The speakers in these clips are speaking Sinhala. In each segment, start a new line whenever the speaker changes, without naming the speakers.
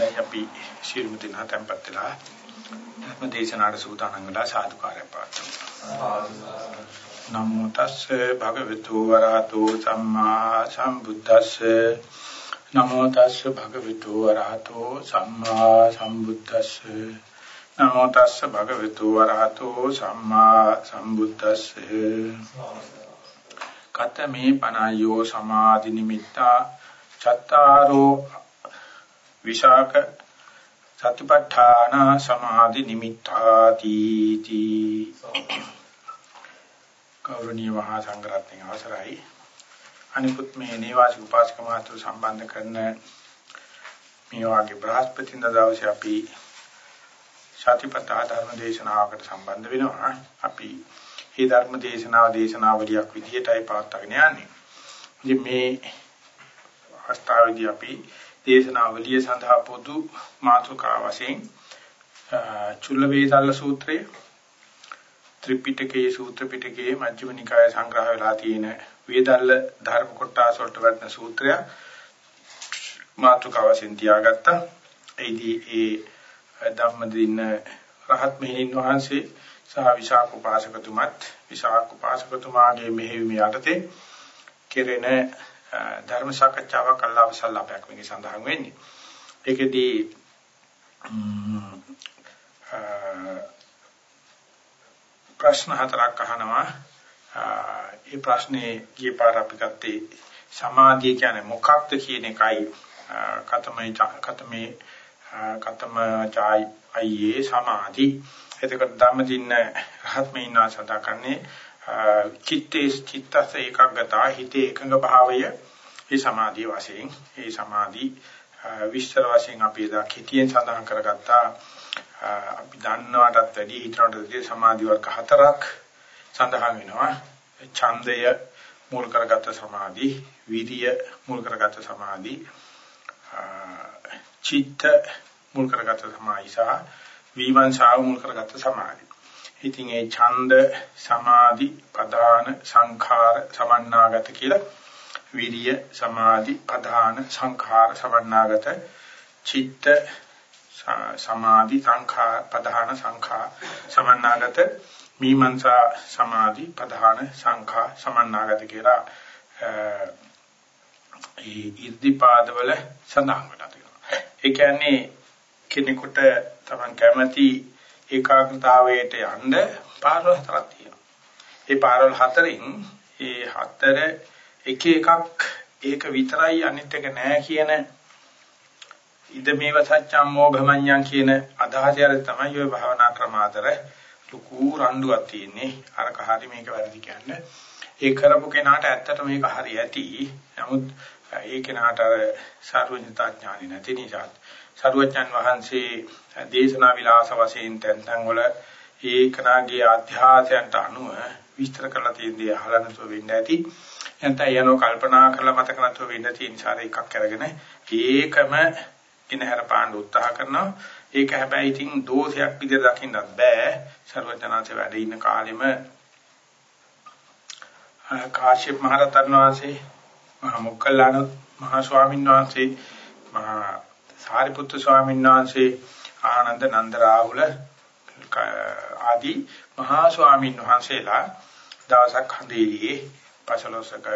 දැන් අපි ශිරුම දින tempත් වෙලා ධර්ම දේශනාවට සූදානම් වෙලා සාදුකාරය පාත්තුමු. නමෝ තස්සේ භගවතු වරහතු සම්මා සම්බුද්දස්සේ. නමෝ තස්සේ භගවතු වරහතු සම්මා සම්බුද්දස්සේ. නමෝ තස්සේ භගවතු වරහතු සම්මා සම්බුද්දස්සේ. කතමේ පනායෝ සමාධි නිමිත්තා චත්තාරෝ විශාක සතිපට්ඨාන සමාධි නිමිත්තාති තී. කෞරණීය මහා සංඝරත්නයේ අවසරයි. අනිකුත් මේ නේවාසික උපාසක මාතෘ සම්බන්ධ කරන මේ වාගේ බ්‍රහස්පතින්ද දවසේ අපි සතිපට්ඨාන ධර්ම දේශනාවකට සම්බන්ධ වෙනවා. අපි මේ ධර්ම දේශනාව දේශනාවලියක් විදිහටයි පවත්වාගෙන යන්නේ. ඉතින් මේ අවස්ථාවේදී අපි දේශනාවලිය සඳහා පොදු මාතෘකා වශයෙන් චුල්ල වේදල්ල සූත්‍රය ත්‍රිපිටකයේ සූත්‍ර පිටකයේ මජ්ක්‍ධිම නිකාය සංග්‍රහ වෙලා තියෙන වේදල්ල ධර්ම කොටස වලට වැටෙන සූත්‍රය මාතෘකා වශයෙන් තියාගත්තා. ඒදී ඒ ධම්මදින රහත් මෙහෙණින් වහන්සේ සහ විශාඛ උපාසකතුමත් විශාඛ උපාසකතුමාගේ මෙහෙයුම යටතේ කෙරෙන ධර්ම සාකච්ඡාවක් අල්ලාහසල්ලාපයක් මේකේ සඳහන් වෙන්නේ. ඒකෙදී ප්‍රශ්න හතරක් අහනවා. ඒ ප්‍රශ්නේ ගිය පාර අපි ගත්තේ සමාධිය කියන්නේ මොකක්ද කියන එකයි කතමයි කතමේ කතම චායි අයියේ සමාධි. එතකොට ධම්මදින්න රහත් මේනා සදා කරන්නේ චිත්තේ චිත්තස ඒකග්ගතා හිතේ එකඟ භාවය. ඒ සමාධිය වශයෙන් ඒ සමාධි විස්තර වශයෙන් අපි එදා කෙටියෙන් සඳහන් කරගත්තා. අපි දන්නවටත් වැඩි හිතනටදී සමාධි වර්ග හතරක් සඳහන් වෙනවා. ඡන්දය මූල කරගත්ත සමාධි විරිය මූල කරගත්ත සමාධි චිත්ත මූල කරගත්ත සමාධි සහ විමර්ශාව මූල කරගත්ත සමාධි. ඉතින් ඒ ඡන්ද සමාධි ප්‍රධාන සංඛාර සමන්නාගත කියලා විරිය සමාධි ප්‍රධාන සංඛාර සමන්නාගත චිත්ත සමාධි සංඛාර ප්‍රධාන සංඛාර සමන්නාගත මීමන්සා සමාධි ප්‍රධාන සංඛා සමන්නාගත කියලා ඒ ඉර්ධිපාදවල සඳහන් වෙලා තියෙනවා. ඒ කියන්නේ කෙනෙකුට තමන් කැමති ඒකාග්‍රතාවයට යන්න පාරවල් හතරක් තියෙනවා. ඒ පාරවල් හතරින් ඒ හතර එක එකක් ඒක විතරයි අනිත් එක නෑ කියන ඉද මේව සත්‍යම් මොඝමඤ්ඤං කියන අදහසයර තමයි ඔය භාවනා ක්‍රම අතර ලুকু රණ්ඩුවක් තියෙන්නේ. අරක හරි මේක වැරදි කියන්නේ. ඒ කරපු කෙනාට ඇත්තට මේක හරි ඇති. නමුත් ඒ කෙනාට අර සර්වඥතා ඥානෙ නැති නිසා සරුවචන් වහන්සේ දේශනා විලාස වශයෙන් තැන් තැන් වල ඒ කනාගේ අධ්‍යාසයන්ට අනුව විස්තර කරලා තියෙන දේ අහලා නැතුව වෙන්න ඇති. නැත්නම් යනෝ කල්පනා කරලා මතක නැතුව වෙන්න තියෙන සාර එකක් අරගෙන ඒකම ඉනහර පාණ්ඩ උත්සාහ කරනවා. ඒක හැබැයි ඉතින් දෝෂයක් විදිහට දකින්නත් බෑ. සර්වඥාන්සේ වැඩ ඉන්න කාලෙම කාශ්‍යප මහ රහතන් වහන්සේ මහා මොග්ගල්ලාන මහා ස්වාමීන් වහන්සේ මහා සාරිපුත්තු ස්වාමීන් වහන්සේ ආනන්ද නන්ද රාහුල ආදී මහා ස්වාමීන් වහන්සේලා දවසක් හඳේලියේ පසලොසක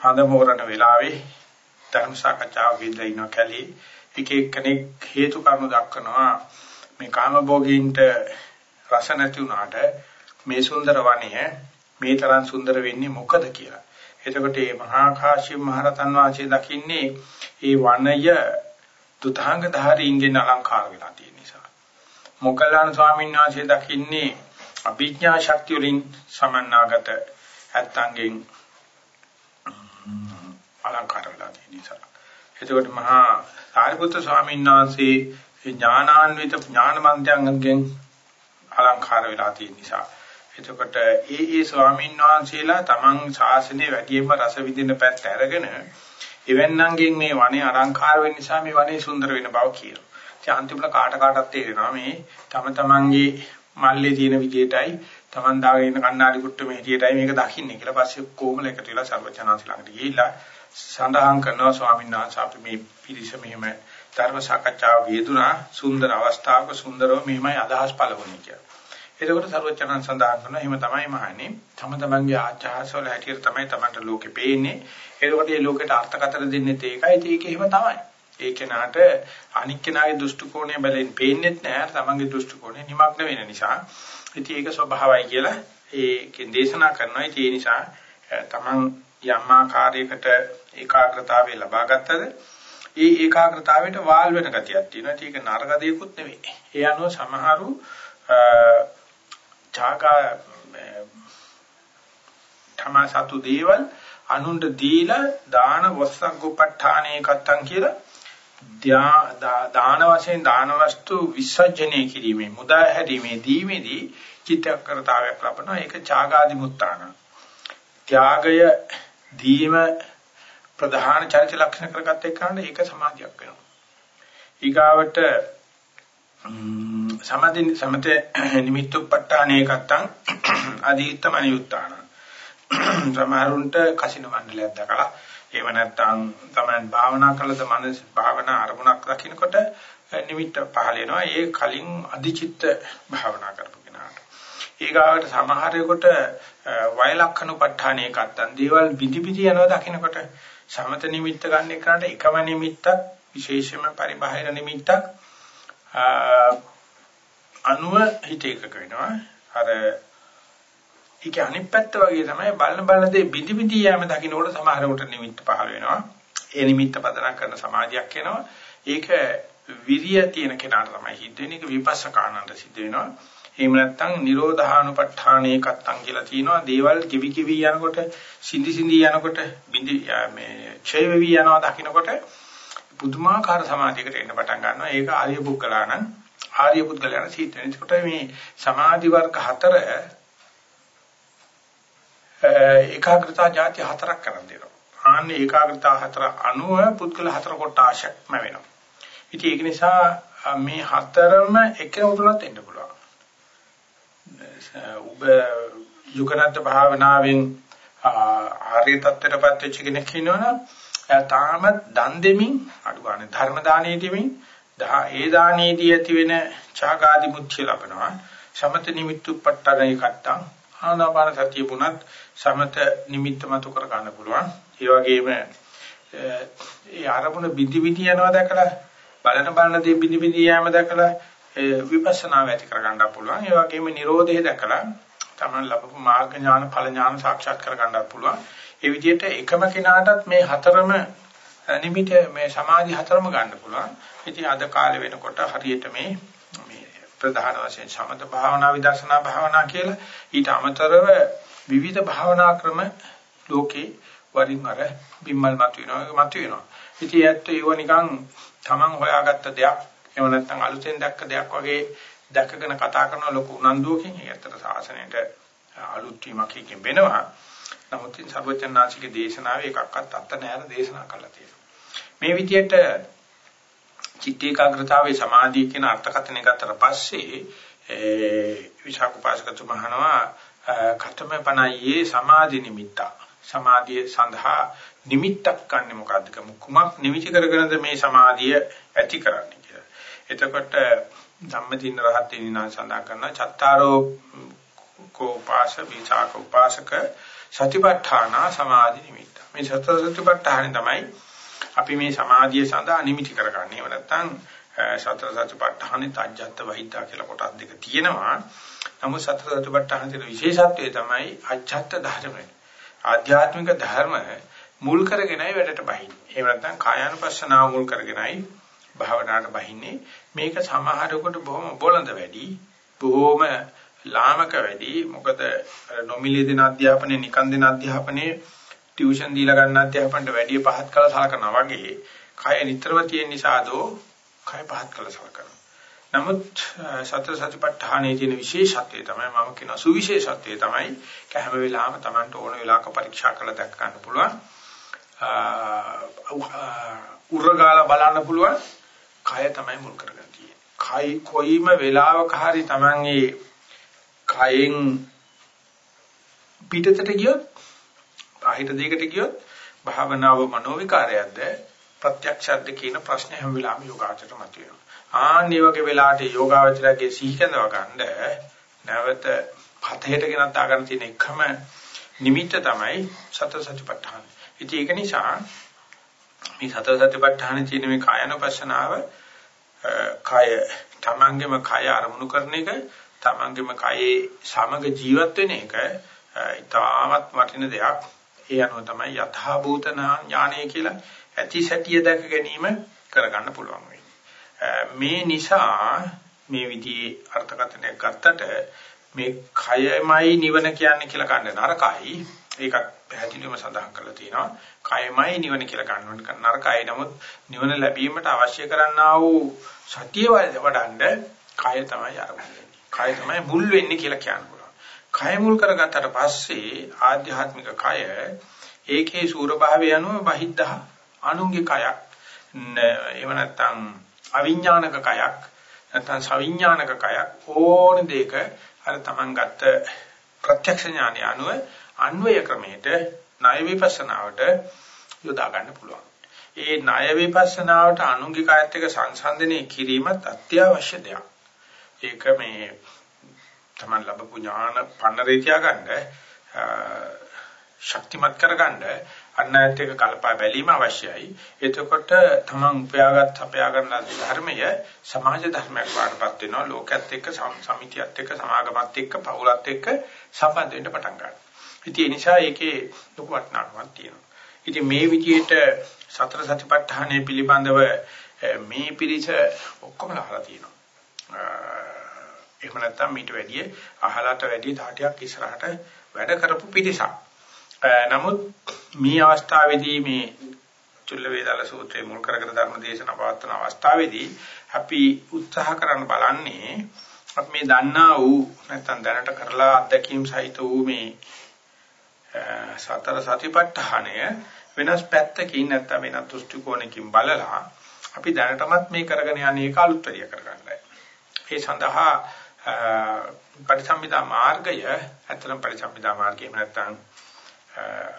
හඳ මෝරණ වෙලාවේ ධර්ම සාකච්ඡාවක් ඉදලා ඉන්න කැලේ එක එක්කෙනෙක් හේතු කාරණා දක්වනවා මේ කාමභෝගීන්ට රස නැති වුණාට මේ සුන්දර වනය මේ තරම් සුන්දර වෙන්නේ මොකද කියලා. එතකොට මේ මහා කාශ්‍යප මහ රහතන් වහන්සේ දකින්නේ මේ වනය දුතාංග ධාරීන්ගෙන් අලංකාර වෙලා තියෙන නිසා. මොග්ගල්ලාන ස්වාමීන් වහන්සේ දකින්නේ අභිඥා ශක්තිය වලින් සමන්නාගත ඇත්තන්ගෙන් අලංකාර වෙලා තියෙන නිසා. එතකොට මහා සාරිපුත්‍ර ස්වාමීන් වහන්සේ ඥානාන්විත ඥානමන්තයන්ගෙන් අලංකාර වෙලා තියෙන නිසා. එතකොට ඒ ඒ ස්වාමීන් වහන්සේලා තමන් ශාසනය වැඩියෙන්ම රස විඳින පැත්ත අරගෙන එවන්නන්ගෙන් මේ වනේ අලංකාර වෙන්න නිසා මේ වනේ සුන්දර වෙන බව කියනවා. ඉතින් අන්තිමට කාට කාටත් තේරෙනවා මේ තම තමන්ගේ මල්ලේ තියෙන විදියටයි තමන් දාගෙන ඉන්න කණ්ණාඩි කුට්ට මේ විදියටයි මේක දකින්නේ කියලා පස්සේ කොහොමද එකතු වෙලා සර්වචනාංශ ළඟට ගිහිල්ලා සඳහන් කරනවා ස්වාමීන් වහන්සේ අපි මේ පිරිස මෙහෙම ධර්ම සාකච්ඡාව වේදුනා සුන්දර අවස්ථාවක සුන්දරව මෙහිමයි අදහස් පළවුණේ කියලා. එතකොට සරුවචනන් සඳහන් කරනවා එහෙම තමයි මහන්නේ. තම තමන්ගේ ආචාරසවල හැටියට තමයි තමන්ට ලෝකෙ පේන්නේ. එතකොට මේ ලෝකෙට අර්ථකථන දෙන්නේ ඒකයි ඒක එහෙම තමයි. ඒ කෙනාට අනික් කෙනාගේ දෘෂ්ටි කෝණය බලෙන් පේන්නේ නැහැ. තමන්ගේ දෘෂ්ටි කෝණය නිමග්න වෙන නිසා. ඉතින් ඒක ස්වභාවයි කියලා ඒකෙන් දේශනා කරනවා. ඒ නිසා තමන් යම් ආකාරයකට ඒකාග්‍රතාවය ලබා ගත්තද ඒ ඒකාග්‍රතාවයට වාල් වෙන ගතියක් තියෙනවා. ඒක නරක දෙයක්ුත් නෙවෙයි. ඒ අනුව සමහරු ඡාගා තමසතු දේවල් අනුන්ට දීලා දාන වස්සග්ගපඨානේ කත්තන් කියලා දාන වශයෙන් දාන වස්තු විසර්ජනය කිරීමේ මුදා හැරීමේ දීමේදී චිත්තකරතාවයක් ලබනවා ඒක ඡාගාදි මුත්තාන. ත්‍යාගය දීම ප්‍රධාන චරිත ලක්ෂණ කරගත්ත එක්කනට ඒක සමාධියක් වෙනවා. ඊගාවට සමදි සමත නිමිත්තුප්පට්ඨානේ කත්තං අදීත්තම නියුත්තාන සමහරුන්ට කසින මණ්ඩලයක් දකලා එහෙම නැත්නම් තමයි භාවනා කළද මනස භාවනා අරමුණක් දකින්නකොට නිමිත්ත පහල වෙනවා. ඒ කලින් අධිචිත්ත භාවනා කරපු කෙනාට. ඊගාවට සමහරෙකුට වයලක්ෂණුපට්ඨානේ කත්තන් දේවල් විදි විදි යනවා දකින්නකොට සමත නිමිත්ත ගන්න එකට එකම නිමිත්තක් විශේෂම පරිබාහිර නිමිත්තක් අනුව හිත එකක වෙනවා. අර ඒක අනිත් පැත්ත වගේ තමයි බලන බලන දේ බිඳි බිඳි යෑම දකින්නකොට සමහරකට නිමිත්ත පහළ වෙනවා. ඒ නිමිත්ත පදනම් කරන සමාධියක් එනවා. ඒක විරිය තියෙන කෙනාට තමයි හිත වෙන එක විපස්සකානන්ට සිද්ධ වෙනවා. එහෙම නැත්නම් නිරෝධානුපට්ඨානේ කත්තං කියලා තියෙනවා. දේවල් කිවි කිවි යනකොට සිඳි සිඳි යනකොට බිඳි මේ ඡය වෙවි යනවා දකින්නකොට පුදුමාකාර සමාධියකට එන්න පටන් ගන්නවා. ඒක ආර්ය පුද්ගලාණන් ආර්ය පුද්ගලයන් සීත වෙන. ඒකට මේ සමාධි වර්ග හතර ඒකාග්‍රතා જાති හතරක් කරන් දෙනවා. ආන්නේ ඒකාග්‍රතා හතර අනුව පුද්ගල හතර කොටාශක්ම වෙනවා. ඉතින් ඒක නිසා මේ හතරම එකම උතුණත් එන්න පුළුවන්. ඔබ යුගනත් භාවනාවෙන් ආර්ය තත්ත්වයටපත් වෙච්ච කෙනෙක් ඉන්නවනම් එයා තාමත් දන් දෙමින් අඩු ගන්න ධර්ම දානයේ දෙමින් ඒ දානයේදී ඇති වෙන ඡාගාදි මුත්‍ය ලබනවා. සමත නිමිත්තුප්පට්ඨරේ කට්ටං. ආනාපාන සතිය පුණත් සමත නිමිත්ත මතු කර ගන්න පුළුවන්. ඒ වගේම ඒ ආරමුණ බිඳි බිඳි යනවා දැකලා බලන බලන දේ බිඳි බිඳි යෑම දැකලා විපස්සනා වැඩි කර ගන්න පුළුවන්. ඒ වගේම Nirodhe දැකලා තමන් ලැබපු මාර්ග ඥාන ඵල ඥාන සාක්ෂාත් කර ගන්න පුළුවන්. ඒ විදිහට එකම කෙනාටත් මේ හතරම නිමිත මේ සමාධි හතරම ගන්න පුළුවන්. ඉතින් අද කාලේ වෙනකොට හරියට මේ මේ ප්‍රධාන වශයෙන් සමත භාවනා විදර්ශනා භාවනා කියලා ඊට අමතරව විවිධ භාවනා ක්‍රම ලෝකේ වරින් වර බිම්මල් මතුවෙනවා මතුවෙනවා. ඉතින් ඇත්ත ඒව නිකන් Taman හොයාගත්ත දෙයක් එහෙම නැත්නම් අලුතෙන් දැක්ක දෙයක් වගේ දැකගෙන කතා කරන ලොකු උනන්දුවකින් ඒ ඇත්තට සාසනයට අලුත් වීමක් එකකින් වෙනවා. නමුත් සර්වචන්නාංශිකේ දේශනාවේ එකක්වත් අත්ත නැහැර දේශනා කරලා තියෙනවා. මේ විදිහට චිත්ත ඒකාග්‍රතාවේ සමාධිය කියන අර්ථකථනය ගත්තට පස්සේ විශාක උපාසකතුමහනවා කතම පණයේ සමාධි නිමිත්ත සමාධිය සඳහා නිමිත්තක් ගන්න මොකද්ද කුමක් නිමිති කරගෙනද මේ සමාධිය ඇති කරන්නේ කියලා. එතකොට ධම්මදින රහත් වෙනා සඳහන් කරන චත්තාරෝ කෝපාස විචාක උපාසක සතිපට්ඨාන සමාධි නිමිත්ත. මේ සතර සතිපට්ඨාන තමයි අපි මේ සමාධිය සඳහා නිමිති කරගන්නේ. එහෙම නැත්නම් සතර සතිපට්ඨානෙ තජ්ජත් වහිතා කියලා කොටස් දෙක තියෙනවා. නමුත් සතර සතිපට්ඨාන තියෙන විශේෂත්වය තමයි අජ්ජත් ධර්ම. ආධ්‍යාත්මික ධර්ම මුල් කරගෙනයි වැඩට බහින්නේ. එහෙම නැත්නම් කායානුපස්සනාව මුල් කරගෙනයි භාවනාවට බහින්නේ. මේක සමහරකට බොහොම බොළඳ වැඩි. බොහොම ලාමක වැඩි මොකද නොමිලේ දෙන අධ්‍යාපනයේ නිකන් දෙන අධ්‍යාපනයේ ටියුෂන් දීලා ගන්න අධ්‍යාපනට වැඩි පහත් කළ සලකනවා වගේ කය නිතරම තියෙන නිසාදෝ කය පහත් කළ සලකනවා. නමුත් සතර සතිපට්ඨානයේ තියෙන විශේෂත්වය තමයි මම කියන සුවිශේෂත්වය තමයි කැම වෙලාවම Tamanට ඕන වෙලාවක පරීක්ෂා කරලා දැක් ගන්න පුළුවන්. උරගාලා බලන්න පුළුවන් කය තමයි මුල් කරගෙන තියෙන්නේ. කයි කොයිම වෙලාවක හරි Tamanගේ කයෙන් පිටතට ගියොත් බාහිර දෙයකට ගියොත් භාවනාව මනෝ විකාරයක්ද ප්‍රත්‍යක්ෂද්ද කියන ප්‍රශ්නේ හැම වෙලාවෙම යෝගාචරයට මතුවෙනවා. ආන්නේ වගේ වෙලාවට යෝගාචරයේ සිහිකඳව ගන්න නැවත පතේට ගෙනත් ආගන්න තියෙන එකම නිමිත්ත තමයි සතර සතිපට්ඨාන. ඉතින් ඒක නිසා මේ සතර සතිපට්ඨාන කියන මේ කායනුපස්සනාව කය තමන්ගේම කය අරමුණු කරන එක තමන්ගේම කයේ සමග ජීවත් වෙන එක ඉතාමත් වටින දෙයක්. ඒ අනුව තමයි යථා භූතන ඥානය කියලා ඇති සැටිය දැක ගැනීම කරගන්න පුළුවන් මේ නිසා මේ විදිහේ අර්ථකථනයක් ගත්තට මේ කයමයි නිවන කියන්නේ කියලා ගන්න නරකයි. ඒකත් පැහැදිලිවම සඳහන් කරලා තියෙනවා. කයමයි නිවන කියලා ගන්නවට නරකයි. නමුත් නිවන ලැබීමට අවශ්‍ය කරන්නා වූ සතිය වඩන්න කය තමයි ආරම්භ කය තමයි මුල් වෙන්නේ කියලා කියන්න පුළුවන්. කය මුල් කරගත්තට පස්සේ ආධ්‍යාත්මික කය ඒකේ සූරභාවය අනුව බහිද්ධ අනුන්ගේ කයක් එහෙම නැත්නම් අවිඥානික කයක් නැත්නම් සවිඥානික කයක් ඕන දෙයක අර Taman ගත්ත ප්‍රත්‍යක්ෂ ඥානය අනුව අන්වය ක්‍රමයට ණය විපස්සනාවට යොදා ගන්න පුළුවන්. ඒ ණය විපස්සනාවට අනුන්ගේ කායත් එක්ක සංසන්දනය කිරීමත් අත්‍යවශ්‍ය දෙයක්. ඒක මේ Taman ලැබපු ඥාන පන්නරේ තියාගන්න ශක්තිමත් කරගන්න අන්නයත් එක්ක කල්පා බැලීම අවශ්‍යයි. එතකොට තමන් උපයාගත් අපයාගන්න ධර්මය සමාජ ධර්මයක් වඩපත් වෙනවා. ලෝකයේත් එක්ක සමිතියත් එක්ක සමාගමත් එක්ක පවුලත් එක්ක සම්බන්ධ වෙන්න පටන් ගන්නවා. ඉතින් ඒ නිසා ඒකේ ලොකු වටිනාකමක් තියෙනවා. ඉතින් මේ විදිහට සතර සතිපට්ඨානය පිළිබඳව මේ පිරිස ඔක්කොම අහලා තියෙනවා. එහෙම නැත්නම් මීට වැඩිය අහලට වැඩිය තාටියක් ඉස්සරහට වැඩ කරපු පිරිසක්. නමුත් මේ අවස්ථාවේදී මේ චුල්ල වේදාල සූත්‍රයේ මුල් කරගෙන ධර්ම දේශනා පවත්වන අවස්ථාවේදී අපි උත්සාහ කරන්න බලන්නේ අපි මේ දන්නා වූ නැත්නම් දැනට කරලා අත්දැකීම් සහිත වූ මේ සතර සතිපට්ඨානය වෙනස් පැත්තකින් නැත්නම් වෙනත් දෘෂ්ටි කෝණකින් බලලා අපි දැනටමත් මේ කරගෙන යන්නේ ඒක අලුත්වරිය කරගන්නයි. ඒ සඳහා පරිසම්පදා මාර්ගය අතරම් පරිසම්පදා මාර්ගය නැත්නම්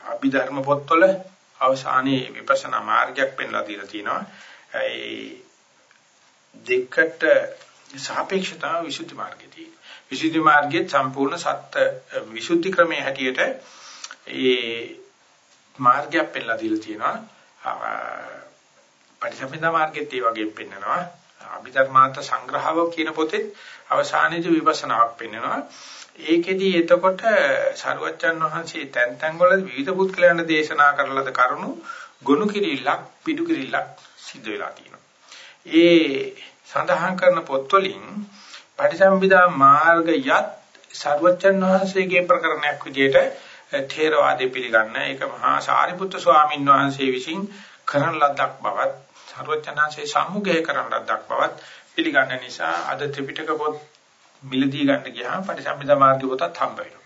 අභිධර්ම පොත්වල අවසානයේ විපස්සනා මාර්ගයක් පෙන්ලා දීලා තිනවා. ඒ දෙකට සාපේක්ෂතාව විසුද්ධි මාර්ගයේදී. විසුද්ධි මාර්ගයේ සම්පූර්ණ සත්‍ය විසුද්ධි ක්‍රමයේ හැටියට ඒ මාර්ගයක් පෙන්ලා දීලා තියෙනවා. පටිසම්පදා මාර්ගෙත් ඒ වගේ පෙන්නනවා. අභිධර්මාන්ත සංග්‍රහව කියන පොතේ අවසානයේදී විපස්සනාවක් පෙන්නනවා. ඒකෙදි එතකොට සරුවච්චන් වහන්සේ තැන් තැන් වල විවිධ පුත්කලයන් දේශනා කරලද කරුණු ගොනු කිරිල්ලක් පිටු කිරිල්ලක් සිද්ධ වෙලා තියෙනවා. ඒ සඳහන් කරන පොත්වලින් පටිසම්භිදා මාර්ගයත් සරුවච්චන් වහන්සේගේ ප්‍රකරණයක් විදිහට ථේරවාදී පිළිගන්න ඒක මහා සාරිපුත්‍ර ස්වාමීන් වහන්සේ විසින් කරන ලද්දක් බවත් සර්වඥාන්සේ සම්මුඛය කරන ලද්දක් බවත් පිළිගන්න නිසා අද ත්‍රිපිටක පොත් මිලදී ගන්න ගියාම පටිසම්භිදා මාර්ගය පොතත් හම්බ වෙනවා.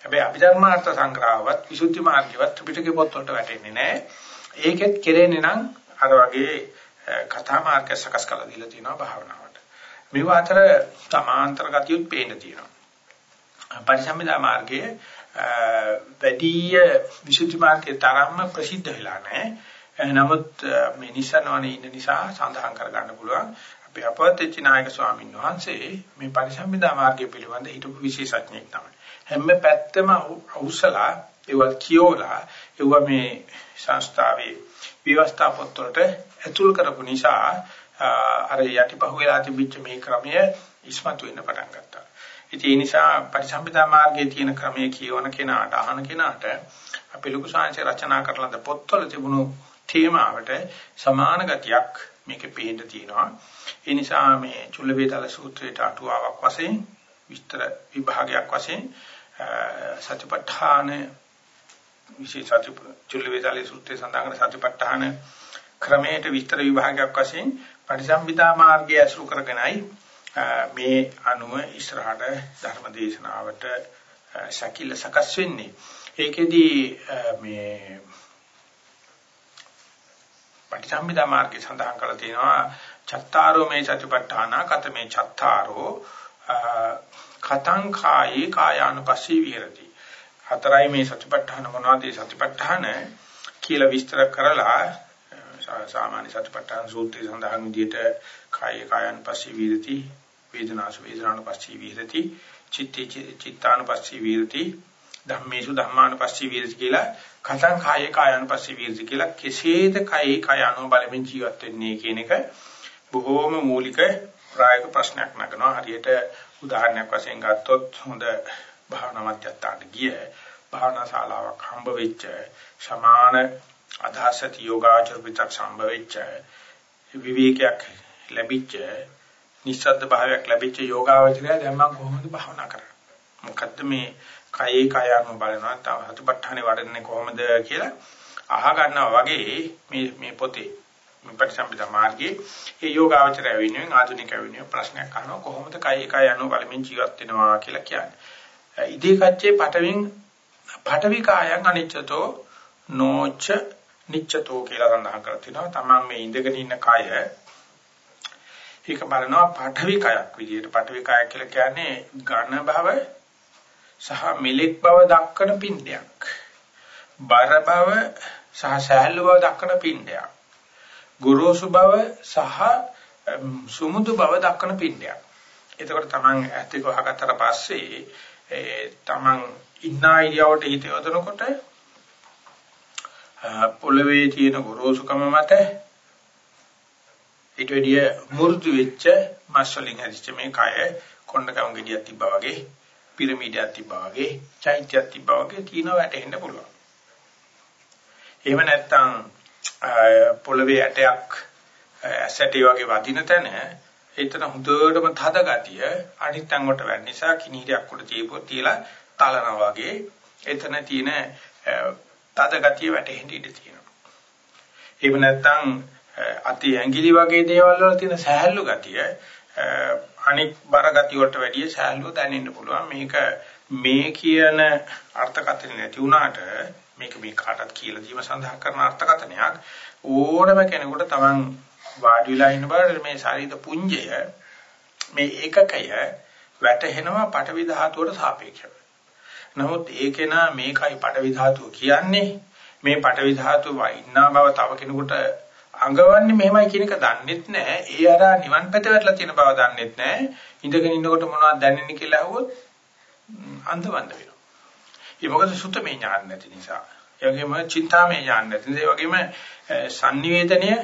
හැබැයි අභිධර්මාර්ථ සංග්‍රහවත් විසුද්ධි මාර්ගයවත් ත්‍රිපිටක පොත් වලට වැටෙන්නේ නැහැ. ඒකෙත් කෙරෙන්නේ නම් අර වගේ කතා මාර්ග සකස් කරලා දීලා තියෙනවා භාවනාවට. මේව අතර සමාන්තර ගතියුත් පේන්න තියෙනවා. පරිසම්පදා මාර්ගයේ වැඩි විසුද්ධි මාර්ගයේ තරම්ම ප්‍රසිද්ධ වෙලා නැහැ. නමුත් මේ නිසනවනේ ඉන්න නිසා සඳහන් කර ගන්න පුළුවන්. අපේ අපවත්චි නායක ස්වාමීන් වහන්සේ මේ පරිසම්පදා මාර්ගය පිළිබඳ හිටපු විශේෂඥයෙක් තමයි. හැම පැත්තම අවුසලා ඒවා කියෝලා ඒවා මේ සංස්ථාවේ විවස්ථා පොත්වලට ඇතුල් කරපු නිසා අර යටිපහුවලා තිබිච්ච මේ ක්‍රමය ඉස්මතු වෙන්න පටන් ගත්තා. ඉතින් ඒ නිසා පරිසම්පදා මාර්ගයේ තියෙන ක්‍රමයේ කියවන කෙනාට අහන කෙනාට අපි ලොකු සංහසේ රචනා කරලද පොත්වල තිබුණු තේමාවට සමාන ගතියක් මේකේ පේන්න තියෙනවා. ඒ නිසා මේ චුල්ල වේදාල සූත්‍රයට අටුවාවක් වශයෙන් විස්තර විභාගයක් වශයෙන් සතිපට්ඨාන විශේෂ සති චුල්ල වේදාල සූත්‍රයේ සඳහන් කරන සතිපට්ඨාන ක්‍රමයට විස්තර විභාගයක් වශයෙන් පරිසම්පදා මාර්ගය අසුරු කරගෙනයි මේ අනුව ඉස්සරහට ධර්ම දේශනාවට ශකිල සකස් වෙන්නේ. ඒකෙදි මේ පටිසම්භිදා මාර්ගය සඳහන් කරලා තියෙනවා චත්තාරෝ මේ සතිපට්ඨාන කතමේ චත්තාරෝ කතං කායේ කායානුපස්සී විහෙරති. හතරයි මේ සතිපට්ඨාන මොනවද? සතිපට්ඨාන කියලා විස්තර කරලා සාමාන්‍ය සතිපට්ඨාන සූත්‍රයේ සඳහන් විදිහට කාය කායන් පස්සේ විරති වේදනාසු වේදනාන පස්සේ විරති චිත්තේ චිත්තාන පස්සේ විරති ධම්මේසු ධම්මාන පස්සේ විරති කියලා කතං කාය කායන් පස්සේ විරති කියලා කෙසේද කාය කාය අනුව බලමින් ජීවත් වෙන්නේ කියන එක බොහෝම මූලික ප්‍රායෝගික ප්‍රශ්නයක් නගනවා. හරියට උදාහරණයක් වශයෙන් ගත්තොත් හොඳ භාවනා මධ්‍යස්ථානට ගිය භාවනා ශාලාවක් හම්බ වෙච්ච සමාන අදහසත් යෝගාචර පිටක් සම්බ වෙච්ච විවේකයක් ලැබිච්ච නිස්සද්ද භාවයක් ලැබිච්ච යෝගාවචරය දැන් මම කොහොමද භාවනා කරන්නේ? මොකද්ද මේ කයේ කයම බලනවා. තව හතුපත්ඨානේ වඩන්නේ කොහොමද කියලා අහ ගන්නවා වගේ මේ මේ පොතේ. මේ පරිසම්පදා මාර්ගයේ ඒ යෝගාවචරය වෙනුවෙන් ආධුනික වෙනුවෙන් ප්‍රශ්නයක් අහනවා. කොහොමද කයේ කය අනුව බලමින් ජීවත් වෙනවා කියලා කියන්නේ. ඉදී කච්චේ පටවින් පටවි කායං අනිච්චතෝ නොච නිච්චතෝ කියලා සඳහන් කරලා තිනවා. තමන් මේ ඉඳගෙන ඉන්න කය. ඒක බලනවා පඨවි කයක් විදියට. පඨවි කය කියලා කියන්නේ ඝන භව සහ මිලෙක් බව දක්වන පින්ඩයක්. බර බව සහ සහැල්ලු බව දක්වන පින්ඩයක්. ගුරුසු බව සහ සුමුදු බව දක්වන පින්ඩයක්. එතකොට තමන් ඇත්තක වහගත්තට පස්සේ තමන් ඉන්න ඉරියවට හිත යොදනකොට පොළවේ තියෙන ගොරෝසුකම මත ඊට වැඩිය මෘදු වෙච්ච මස් වලින් හැදිච්ච මේ කය කොණ්ඩකම් ගෙඩියක් තිබ්බා වගේ පිරමීඩයක් තිබ්බා වගේ චෛත්‍යයක් තිබ්බා වගේ තියෙන වැටෙන්න පුළුවන්. එහෙම නැත්නම් පොළවේ ඇටයක් ඇසටි වගේ වදින තැන එතන හොඳටම තද ගතිය අනිත් අංගොට වැන්න නිසා කිනීරයක් උඩ තියපුවා තියලා තලනවා වගේ එතන තියෙන තද ගතිය වැටෙන්න ඉඩ තියෙනවා. එහෙම නැත්නම් අති ඇඟිලි වගේ දේවල් වල තියෙන සහැල්ලු ගතිය අනික් බර ගතිය වලට වැඩිය සහැල්ලුව දැනෙන්න පුළුවන්. මේක මේ කියන අර්ථකථන නැති වුණාට මේක මේ කාටත් කියලා දීම සඳහා කරන අර්ථකථනයක් ඕනම කෙනෙකුට Taman වාඩි වෙලා ඉන්න බාර මේ ශරීර පුඤ්ජය මේ ඒකකය වැටහෙනවා පටවි ධාතුවට සාපේක්ෂව. නමුත් ඒකේ නා මේකයි පටවි ධාතුව කියන්නේ මේ පටවි ධාතුව ඉන්නා බව තව කෙනෙකුට අඟවන්නේ මෙහෙමයි කියන එක දන්නෙත් නැහැ. ඒ අර නිවන් පැත වැටලා තියෙන බව දන්නෙත් නැහැ. ඉඳගෙන ඉන්නකොට මොනවද දැනෙන්නේ කියලා අහුවොත් අන්ධවන්ද වෙනවා. ඒ මොකද සුතමේ ඥාන නැති නිසා. ඒ වගේම චින්තාමේ ඥාන නැති නිසා. ඒ වගේම sannivedanaya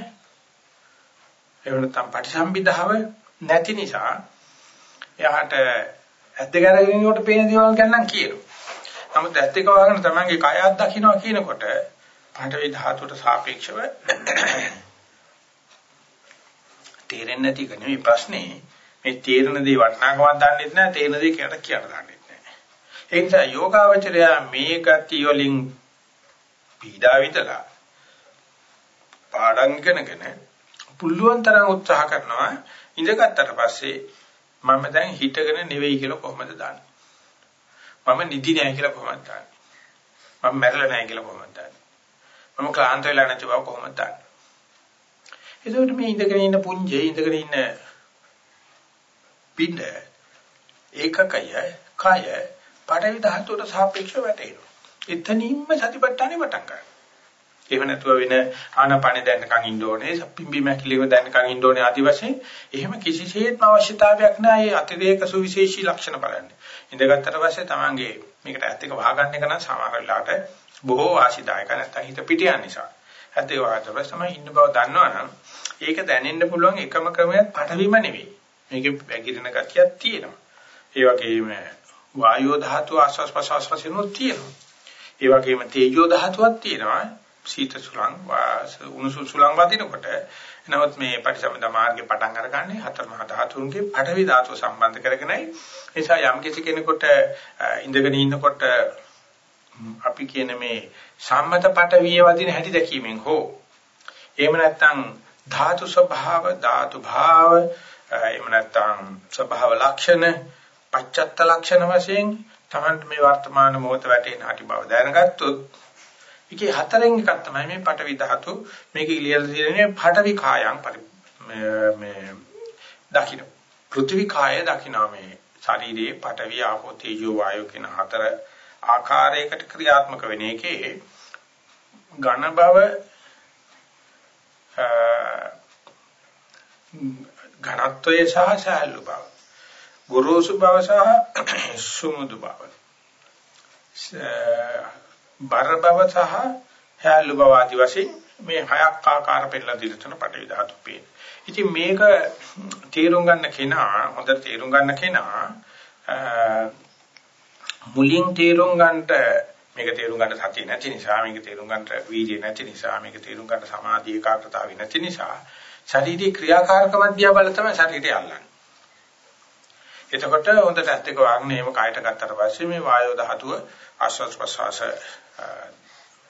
එහෙම නැත්නම් පටිසම්භිදාව නැති නිසා එයාට ඇද්ද ගැරගෙන ඉන්නකොට පේන දේවල් ගැන නම් කියනවා. නමුත් ඇත්ත එක වහගෙන තමන්ගේ කය අත්දකින්නවා කියනකොට පඨවි ධාතුවට සාපේක්ෂව තේරෙන්නේ නැති එක නෙමෙයි ප්‍රශ්නේ. මේ තේරෙන දේ වටනාකමක් දන්නෙත් නැහැ, තේරෙන දේ කියන්න කියන්න දන්නෙත් නැහැ. ඒ නිසා යෝගාවචරය මේ ගති වලින් පීඩා විඳලා පාඩම් ඉගෙනගෙන පුළුවන් තරම් උත්සාහ කරනවා ඉඳගත්තට පස්සේ මම දැන් හිතගෙන නෙවෙයි කියලා කොහොමද දන්නේ? මම නිදි නැහැ කියලා කොහොමද දන්නේ? මම මැරෙලා නැහැ කියලා කොහොමද දන්නේ? මම ක්ලාන්ත වෙලා නැති බව කොහොමද දන්නේ? ඒකට මේ ඉඳගෙන ඉන්න පුංජේ ඉඳගෙන ඉන්න පින්න ඒකකය කය පඩවි ධාතුවට සාපේක්ෂව වැටෙනවා. එතනින්ම සතිපට්ඨානෙ වටන් ගන්නවා. එහෙම නැතුව වෙන ආනාපානෙ දැනකන් ඉන්න ඕනේ, පිම්බි මැකිලිව දැනකන් ඉන්න ඕනේ ආදි වශයෙන් එහෙම කිසිසේත්ම අවශ්‍යතාවයක් නැහැ. ඒ අතිරේක සුවිශේෂී ලක්ෂණ බලන්නේ. ඉඳගත්තට පස්සේ තමන්ගේ මේකට ඇත්ත එක වහගන්න එක නම් සමහර වෙලාවට බොහෝ ආශිදායක නැත්නම් හිත පිට යන නිසා. ඇත්ත ඒ වහකට පස්සේ තමයි ඉන්න බව දන්නවනම් ඒක දැනෙන්න පුළුවන් එකම ක්‍රමයක් පටවීම නෙවෙයි. මේකේ වැగిරෙන ගතියක් තියෙනවා. ඒ වගේම වායෝ ධාතු ආස්වාස් ප්‍රසවාස වශයෙන් තියෙනවා. ඒ වගේම තේජෝ ධාතුවක් තියෙනවා. සීත සුලං උණුසුම් සුලං වදිනකොට නමුත් මේ පටිසම්භිදා මාර්ගේ පටන් අරගන්නේ හතර මහා ධාතුන්ගේ පඨවි ධාතුව සම්බන්ධ කරගෙනයි ඒ නිසා යම් කිසි කෙනෙකුට ඉඳගෙන ඉන්නකොට අපි කියන මේ සම්මත පඨවිය වදින හැටි දැකීමෙන් හෝ එහෙම නැත්නම් ධාතු ස්වභාව ධාතු භාව එහෙම නැත්නම් ස්වභාව ලක්ෂණ පච්චත්ත ලක්ෂණ වශයෙන් තමන්ට මේ වර්තමාන මොහොත වැටෙන හැටි බව දැනගත්තොත් ඒකේ හතරෙන් එකක් තමයි මේ පඨවි ධාතු. මේකේ ලියලා තියෙන්නේ පඨවි කායං මේ දකින්න. පෘථිවි කාය දකින්න මේ ශරීරයේ පඨවි ආපෝ තේජෝ වායෝ කියන හතර ආකාරයකට ක්‍රියාත්මක වෙන එකේ ඝන බව ඝනත්වයේ සහ සහැල්ලු බව. ගොරෝසු බව සහ සුමුදු බව. බර බව සහ හැල්ලු බව ආදි වශයෙන් මේ හයක් ආකාර පෙන්නලා දීලා තුන පටවි ධාතු පේන. ඉතින් මේක තේරුම් ගන්න කෙනා හොඳට තේරුම් ගන්න කෙනා මුලින් තේරුම් ගන්නට මේක තේරුම් ගන්න සතිය නැති නිසා මේක තේරුම් ගන්න වීර්යය නැති නිසා මේක තේරුම් ගන්න සමාධි ඒකාග්‍රතාවය නැති නිසා ශාරීරික ක්‍රියාකාරකම දිහා බල තමයි ශරීරය අල්ලන්නේ. එතකොට හොඳට ඇත්ත එක වාග්නේ එහෙම කායට ගත්තට පස්සේ මේ වායෝ ධාතුව ආශ්වාස ප්‍රශ්වාස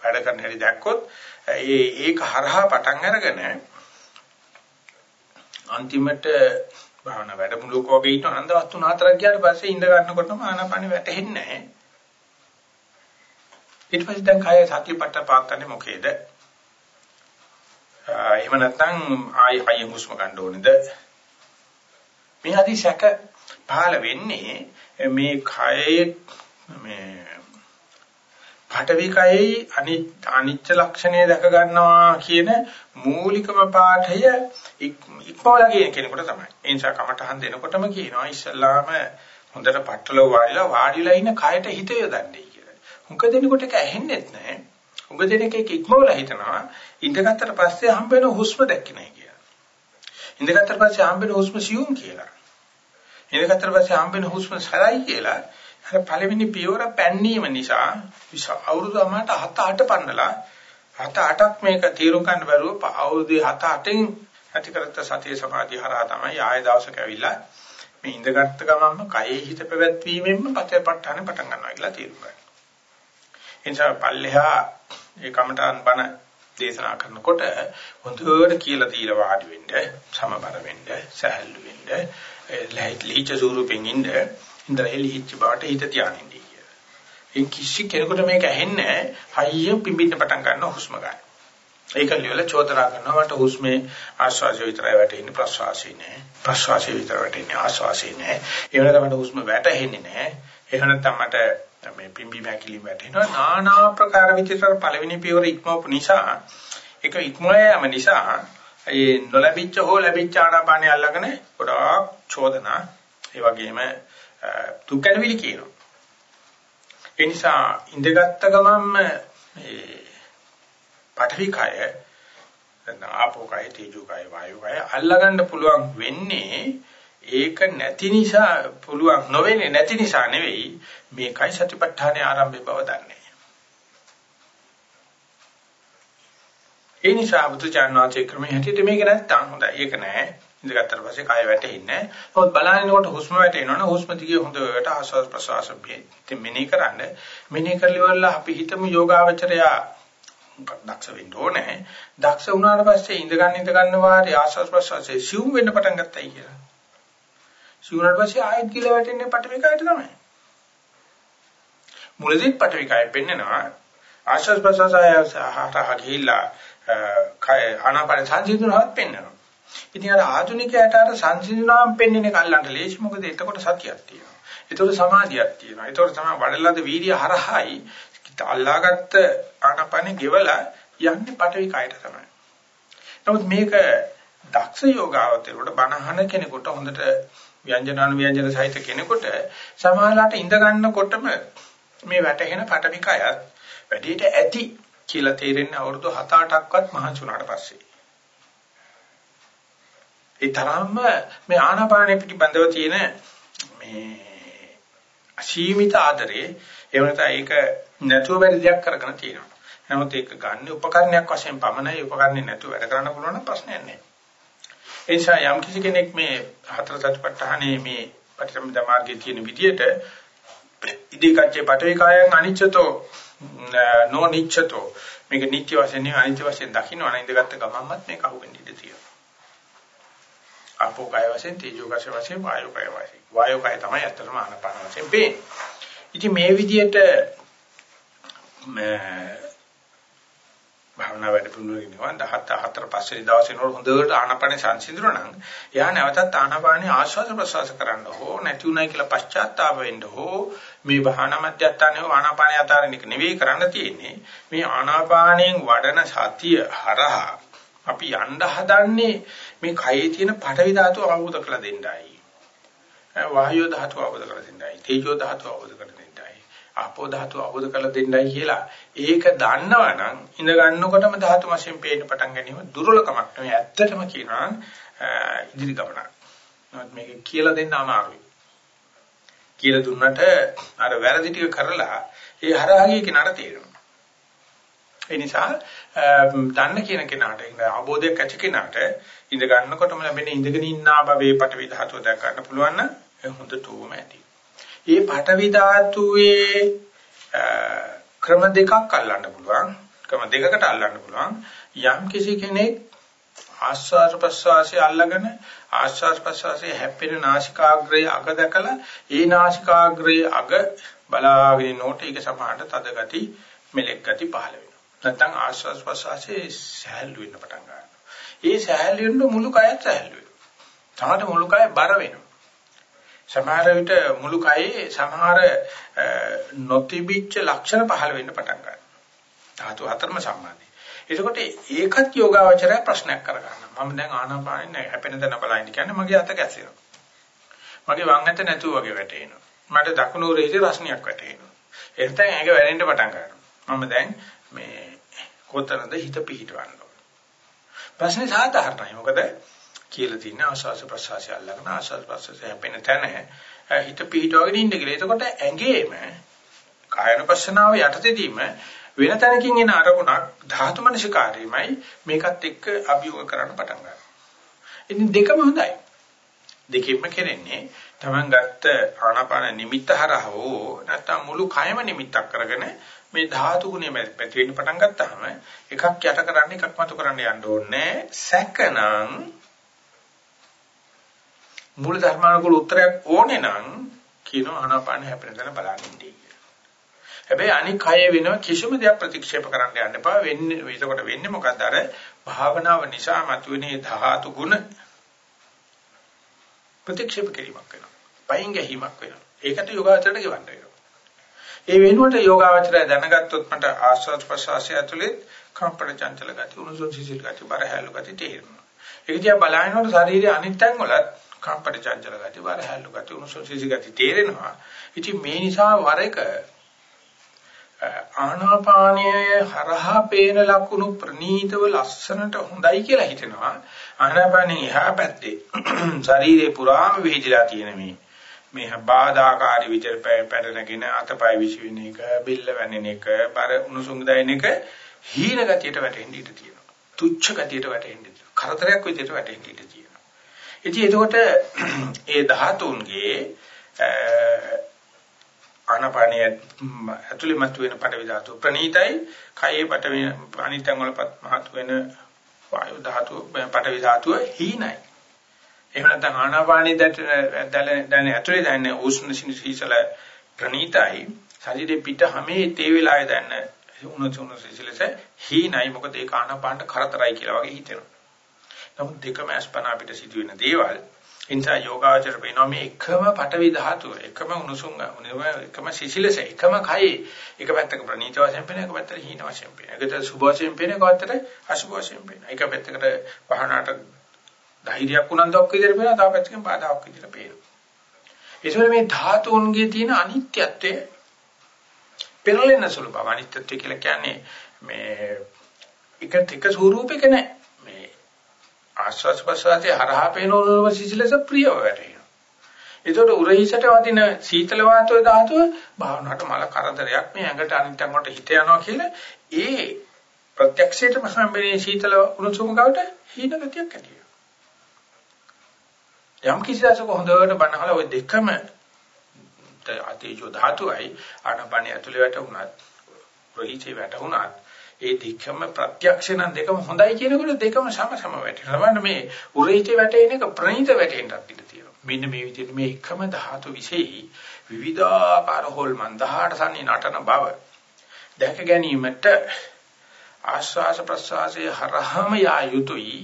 වැඩ කරන හැටි දැක්කොත් ඒ ඒක හරහා පටන් අරගෙන අන්තිමට භාවනා වැඩමුළුවක වගේ ඉන්න අනන්තවත් තුන හතරක් ගියාට පස්සේ ඉඳ ගන්නකොටම ආනාපානෙ වැටෙන්නේ නැහැ. ඊට පස්සේ දැන් කය සතියපට පාත්තන්නේ මොකේද? එහෙම නැත්නම් ආයි ආයි හුස්ම ගන්න ඕනේද? මේ ආදී සැක පහළ වෙන්නේ මේ කයේ මේ පටවිකයේ අනිච්ච ලක්ෂණය දැක ගන්නවා කියන මූලිකම පාඨය ඉක්මවලා කියන කෙනෙකුට තමයි. ඒ නිසා කමටහන් දෙනකොටම කියනවා ඉස්සල්ලාම හොඳට පట్టල වාඩිලා වාඩිලා ඉන්න කයට හිත යොදන්නේ කියලා. හුඟ දෙනකොට ඒක ඇහෙන්නේ නැහැ. හුඟ දෙනෙක් ඒක ඉක්මවලා හිතනවා ඉඳගත්තට පස්සේ හම්බ වෙන හුස්ම දැක්කේ නැහැ කියලා. ඉඳගත්තට පස්සේ හම්බ වෙන හුස්ම සියුම් කියලා. ඉඳගත්තට පස්සේ හම්බ වෙන හුස්ම සරයි කියලා අර පළවෙනි පියවර පැන්නීම නිසා අවුරුදු අමාට 7 8 පන්නලා 7 8ක් මේක තීරුම් ගන්න බැරුව අවුරුදු 7 8න් ඇතිකරත් සතිය සමාධිය හරහා තමයි ආය දවසක ඇවිල්ලා මේ ඉඳගත්ත ගමන්ම කයෙහි හිත පැවැත්වීමෙන්ම පතේපට්ඨාන පටන් ගන්නවා කියලා තීරුම් ගන්න. එනිසා පල්ලෙහා ඒ කමඨාන් බණ දේශනා කරනකොට හොඳට කියලා දීලා වාඩි වෙන්න, සමබර වෙන්න, සහැල්ලු වෙන්න, ලයිට් ස්වරූපෙන් ඉන්න ඉඳලා එළිච්ච බවට හිත තියානින්නේ කියලා. ඒ කිසි කෙනෙකුට මේක ඇහෙන්නේ හයියෙන් පිඹින්න පටන් ගන්න හුස්ම ගන්න. ඒක ලියලා චෝදනා කරනවා මට හුස්මේ ආශ්වාසය විතරයි වැටෙන්නේ ප්‍රශ්වාසය නෑ. ප්‍රශ්වාසය විතර වැටෙන්නේ ආශ්වාසය නෑ. ඒ වෙනකොට මට හුස්ම වැටෙන්නේ නෑ. එහෙම නැත්නම් මට මේ පිම්බි මැකිලි වැටෙනවා. নানা ආකාර විචිතර පළවෙනි පියවර ඉක්මවපු නිසා ඒක ඉක්මවෑම නිසා ඒ නොලැබිච්ච හෝ ලැබිච්ච ආනාපානිය අල්ලගෙන ගොඩාක් චෝදනා ඒ වගේම දුක්කනවිලි කියනවා. ඒ නිසා ඉඳගත්ත ගමන්ම මේ පඨවි කය ආපෝ කය තේජෝ කය වායෝ කය අල්ලගන්න පුළුවන් වෙන්නේ ඒක නැති නිසා පුළුවන් නොවෙන්නේ නැති නිසා නෙවෙයි මේකයි සතිපට්ඨානයේ ආරම්භය බව දන්නේ. ඒ නිසා බුදුචානනාචේ ක්‍රමයේ හැටියට මේක නැත්තම් හොඳයි. ඒක නෑ. ඉඳගත්තට පස්සේ කය වැටෙන්නේ නැහැ. නමුත් බලනකොට හුස්ම වැටෙනවනේ හුස්ම දිගේ හොඳට ආස්වාද ප්‍රසවාස පිටින් මෙනෙහි කරන්න. මෙනෙහි කරලිවල අපි හිතමු යෝගාවචරය දක්ෂ වෙන්න ඕනේ. දක්ෂ වුණාට පස්සේ ඉඳ ගන්න ඉඳ ගන්න වාරේ ආස්වාද ප්‍රසවාසයේ සිවුම් වෙන්න පටන් ගත්තයි කියලා. සිවුනට පස්සේ ආයෙත් කියලා වැටෙන්නේ පටවිකයට තමයි. මුලදීත් පටවිකය පෙන්නනවා. ආස්වාද ප්‍රසවාසය හරහා ගිහිල්ලා කය ආනාපාන සංසිඳුනවත් පෙන්නනවා. ඉතින් අර ආධුනිකයට අර සංසිඳුනාම් පෙන්වන්නේ කල්ලන්ට ලේසි මොකද එතකොට සතියක් තියෙනවා. එතකොට සමාධියක් තියෙනවා. එතකොට තමයි වඩලද වීර්ය හරහායි අල්ලාගත්ත ආනපනේ ගෙවලා යන්නේ පටවි කයට තමයි. නමුත් මේක දක්ෂ යෝගාවතේකට බණහන කෙනෙකුට හොඳට ව්‍යංජනානු ව්‍යංජන සහිත කෙනෙකුට සමාහලට ඉඳ ගන්නකොටම මේ වැටෙන පටවි කයත් වැඩිට ඇති කියලා තේරෙන්නේ අවුරුදු 7-8ක්වත් මහන්සුණාට පස්සේ. ඒ තරම්ම මේ ආනාපානෙ පිටිබඳව තියෙන මේ අසීමිත ආදරේ එහෙම නැත්නම් ඒක නැතුව බැරි දෙයක් කරගෙන තියෙනවා. නමුත් ඒක ගන්න උපකරණයක් වශයෙන් පමණයි උපකරණේ නැතුව වැඩ කරන්න පුළුවන් නම් ප්‍රශ්නයක් නැහැ. ඒ නිසා යම් කිසි කෙනෙක් මේ හතර සතිපට්ඨානේ මේ පටිච්චසමුප්පාද මාර්ගයේ තියෙන විදියට ඉදිකච්චේ පඨවි කායං අනිච්චතෝ නොනිච්චතෝ මේක නිත්‍ය වශයෙන් නෙවෙයි අනිත්‍ය වශයෙන් දකින්න අනින්දගත්ත ගමන්මත් මේක අහුවෙන්න ඉඩ තියෙනවා. ආපෝ කය වශයෙන් තේජෝ කය වශයෙන් වායෝ කය වශයෙන්. වායෝ කය තමයි අත්‍තරම ආනපාන වශයෙන් පේන්නේ. ඉතින් මේ විදිහට භාවනා වැඩ පිළිවෙලිනවා 14 පස්සේ දවසේ නෝර හොඳට ආනපාන සංසිඳුණා නම් එයා නැවතත් ආනපානේ ආශ්වාස ප්‍රශ්වාස කරන්න හෝ නැති උනායි කියලා පශ්චාත්තාප වෙන්න හෝ මේ භාවනා මධ්‍යස්ථානයේ ආනාපානය අතාරින්න එක නෙවෙයි කරන්න තියෙන්නේ. මේ ආනාපානයෙන් වඩන සතිය හරහා අපි යන්න හදන්නේ මේ කයේ තියෙන පඨවි ධාතුව අවබෝධ කරලා දෙන්නයි. වායෝ ධාතුව අවබෝධ කරලා දෙන්නයි. තේජෝ ධාතුව අවබෝධ කරලා දෙන්නයි. ආපෝ ධාතුව අවබෝධ කරලා දෙන්නයි කියලා. ඒක දන්නවනම් ඉඳ ගන්නකොටම ධාතු වශයෙන් පේන්න පටන් ගැනීම දුර්වලකමක් නෙවෙයි. ඇත්තටම කියනවා ඉදිරි ගමනක්. නමුත් මේක කියලා දෙන්න අමාරුයි. කියලා දුන්නට අර වැරදි ටික කරලා ඒ හරහාගේ කෙනාට තේරෙනවා. ඒ නිසා දන්න කියන කෙනාට අවබෝධයක් ඇති කෙනාට ඉඳ ගන්නකොටම ලැබෙන ඉඳගෙන ඉන්නා භවයේ පටවි ධාතුව දැක ගන්න පුළුවන් නම් හොඳටම ඇති. මේ පටවි ධාතුවේ ක්‍රම දෙකක් අල්ලන්න පුළුවන්. ක්‍රම දෙකකට අල්ලන්න පුළුවන්. යම් කිසි කෙනෙක් ආස්වාද ප්‍රසවාසය අල්ලගෙන ආස්වාද ප්‍රසවාසයේ හැප්පෙන නාසිකාග්‍රයේ අග දැකලා ඒ නාසිකාග්‍රයේ අග බලාගෙන නෝට ඒක සමහරට තද ගති මෙලෙක් ගති පහළ වෙනවා. නැත්නම් ආස්වාද ප්‍රසවාසයේ සහැල්ලු වෙන්න පටන් ගන්නවා. ඒ සහැල්ලු වෙන්න මුළු කයත් සහැල්ලු වෙනවා. තමයි මුළු කය බර වෙනවා. සමහර විට මුළු කයේ සමහර නොතිබිච්ච ලක්ෂණ පහළ වෙන්න පටන් ගන්නවා. ධාතු හතරම සම්බන්ධයි. එතකොට ඒකත් යෝගාවචරය ප්‍රශ්නයක් කරගන්නවා. මම දැන් ආනාපානෙ නැහැ හැපෙන තැන බලයින් කියන්නේ මගේ අත කැසෙනවා. මගේ වම් අත නැතුව වගේ වැටෙනවා. මට දකුණු උරේ රස්නියක් වැටෙනවා. එතෙන් ඒක වැරෙන්න පටන් ගන්නවා. මම දැන් මේ කොතනද හිත පිහිටවන්න ඕන. ප්‍රශ්නේ සාධාරණයි. මොකද කියලා තියෙන ආශාස ප්‍රසවාසය අල්ලගෙන ආශාස ප්‍රසවාසය හැපෙන තැන හිත පිහිටවගෙන ඉන්න කියලා. එතකොට ඇඟේම කායනුපස්සනාව යටතේදීම වෙන තැනකින් එන අරමුණක් ධාතු මනසිකාරයමයි මේකත් එක්ක අභියෝග කරන්න පටන් ගන්නවා. ඉතින් දෙකම හොඳයි. දෙකෙන්ම කෙරෙන්නේ Taman ගත්ත ආනාපාන නිමිත්ත හරහෝ නැත්නම් මුළු කයම නිමිත්තක් කරගෙන මේ ධාතු ගුණය පැති වෙන්න පටන් ගත්තාම එකක් යට කරන්න එකක් මතු කරන්න යන්න ඕනේ. සැකනම් මූල ධර්මානුකූල උත්තරයක් ඕනේ නම් කියන ආනාපාන හැපෙන තැන බලන්න ඉන්නේ. හැබැයි අනික් කය වෙනව කිසිම දෙයක් ප්‍රතික්ෂේප කරන්න යන්න එපා. වෙන්නේ එතකොට වෙන්නේ මොකද්ද? අර භාවනාව නිසා මතුවෙන ධාතු ගුණ ප්‍රතික්ෂේප කිරීමක් වෙනවා. පයින් ගැහිමක් වෙනවා. ඒකට යෝගාචරයට ගෙවන්න වෙනවා. ඒ වෙනුවට යෝගාචරය දැනගත්තොත් මට ආස්වාද ප්‍රසවාසය ඇතුලේ කම්පන චංචල ගති, උණුසුම් සිසිල් ගති, බර හැලු ගති තේරෙනවා. ඒක දිහා බලනකොට ශරීරයේ අනිත් තැන් වලත් කම්පන චංචල ගති, බර හැලු ගති, උණුසුම් සිසිල් ගති තේරෙනවා. ඉතින් මේ නිසා වර එක ආනාපානයේ හරහා පේන ලකුණු ප්‍රනීතව ලස්සනට හොඳයි කියලා හිතෙනවා ආනාපානයේ එහා පැත්තේ ශරීරේ පුරාම විහිදලා තියෙන මේ මේ බාධාකාරී විදිහට පැටලගෙන අතපය විසින එක බිල්ල වැනෙන එක බර උණුසුම් දැනෙන එක හීන ගතියට වැටෙන්න ඉඩ තියෙනවා. තුච්ඡ ගතියට වැටෙන්න ඉඩ කරදරයක් විදිහට වැටෙන්න ඉඩ තියෙනවා. ඉතින් එතකොට ඒ ධාතුන්ගේ ආනපානිය ඇතුළේ මතුවෙන පටවි ධාතු ප්‍රණීතයි. කයේ පටවි අනිත්‍යං වලපත් මහත් වෙන වායු ධාතු පටවි ධාතුව හීනයි. එහෙම නැත්නම් ආනාපානිය දැන දැන ඇතුළේ දැන උෂ්ණ සිසිල ප්‍රණීතයි. ශරීරේ පිට හැමේ තේ වෙලාවේ දැන උණු උණු සිසිලස හීනයි. මොකද ඒක ආනාපානට කරදරයි කියලා වගේ හිතෙනවා. නමුත් දෙකම අස්පනා පිට සිදුවෙන දේවල්. එනිසා යෝගාචර වෙනවා මේ එකම පටවි ධාතුව එකම උණුසුම් එකම සිසිලස එකම කයි. එක පැත්තක ප්‍රණීත වශයෙන් පේන එක පැත්තට හීන වශයෙන් පේන. එකට සුභ වශයෙන් පේන එක පැත්තට අසුභ වශයෙන් පේන. එක පැත්තකට වහනාට ධෛර්යයක් උනන්දුවක් විදිහට පේන තව පැත්තකින් බාධාවක් විදිහට පේන ඒසොර මේ ධාතුන්ගේ තියෙන අනිත්‍යත්වය පෙරලෙන සුළු බව අනිත්‍යත්වය කියලා කියන්නේ මේ එක එක ස්වරූපයක නැහැ ආස්වාස් ප්‍රසවාසයේ හරහා පේන උණුම සිසිලස ප්‍රියව වැටෙනවා. ඒකට උරහිසට වදින සීතල වාතය ධාතුව භාවනාවට මල කරදරයක් මේ ඇඟට අනිත්‍යං වලට හිත යනවා කියලා ඒ ප්‍රත්‍යක්ෂයටම සම්බන්ධයේ සීතල උණුසුම ගාවට හීන ගතියක් ඇති වෙනවා. යම් කිසි දවසක හොඳට බනහලා ওই දෙකම අතීජෝ ධාතුවයි ආනපනිය ඇතුළේ වැටුණත් ප්‍රහිචේ වැටුණත් ඒ දෙකම ප්‍රත්‍යක්ෂ නම් දෙකම හොඳයි කියනකොට දෙකම සම සම වැටෙනවා. බලන්න මේ උරහිතේ වැටෙන එක ප්‍රණීත වැටෙන්නත් ඉඩ තියෙනවා. මෙන්න මේ විදිහට මේ එකම ධාතු විශේෂයි විවිධාකාර හොල්මන් 18 සම්නි නටන බව දැක ගැනීමට ආශ්වාස ප්‍රශ්වාසයේ හරහම යා යුතුයි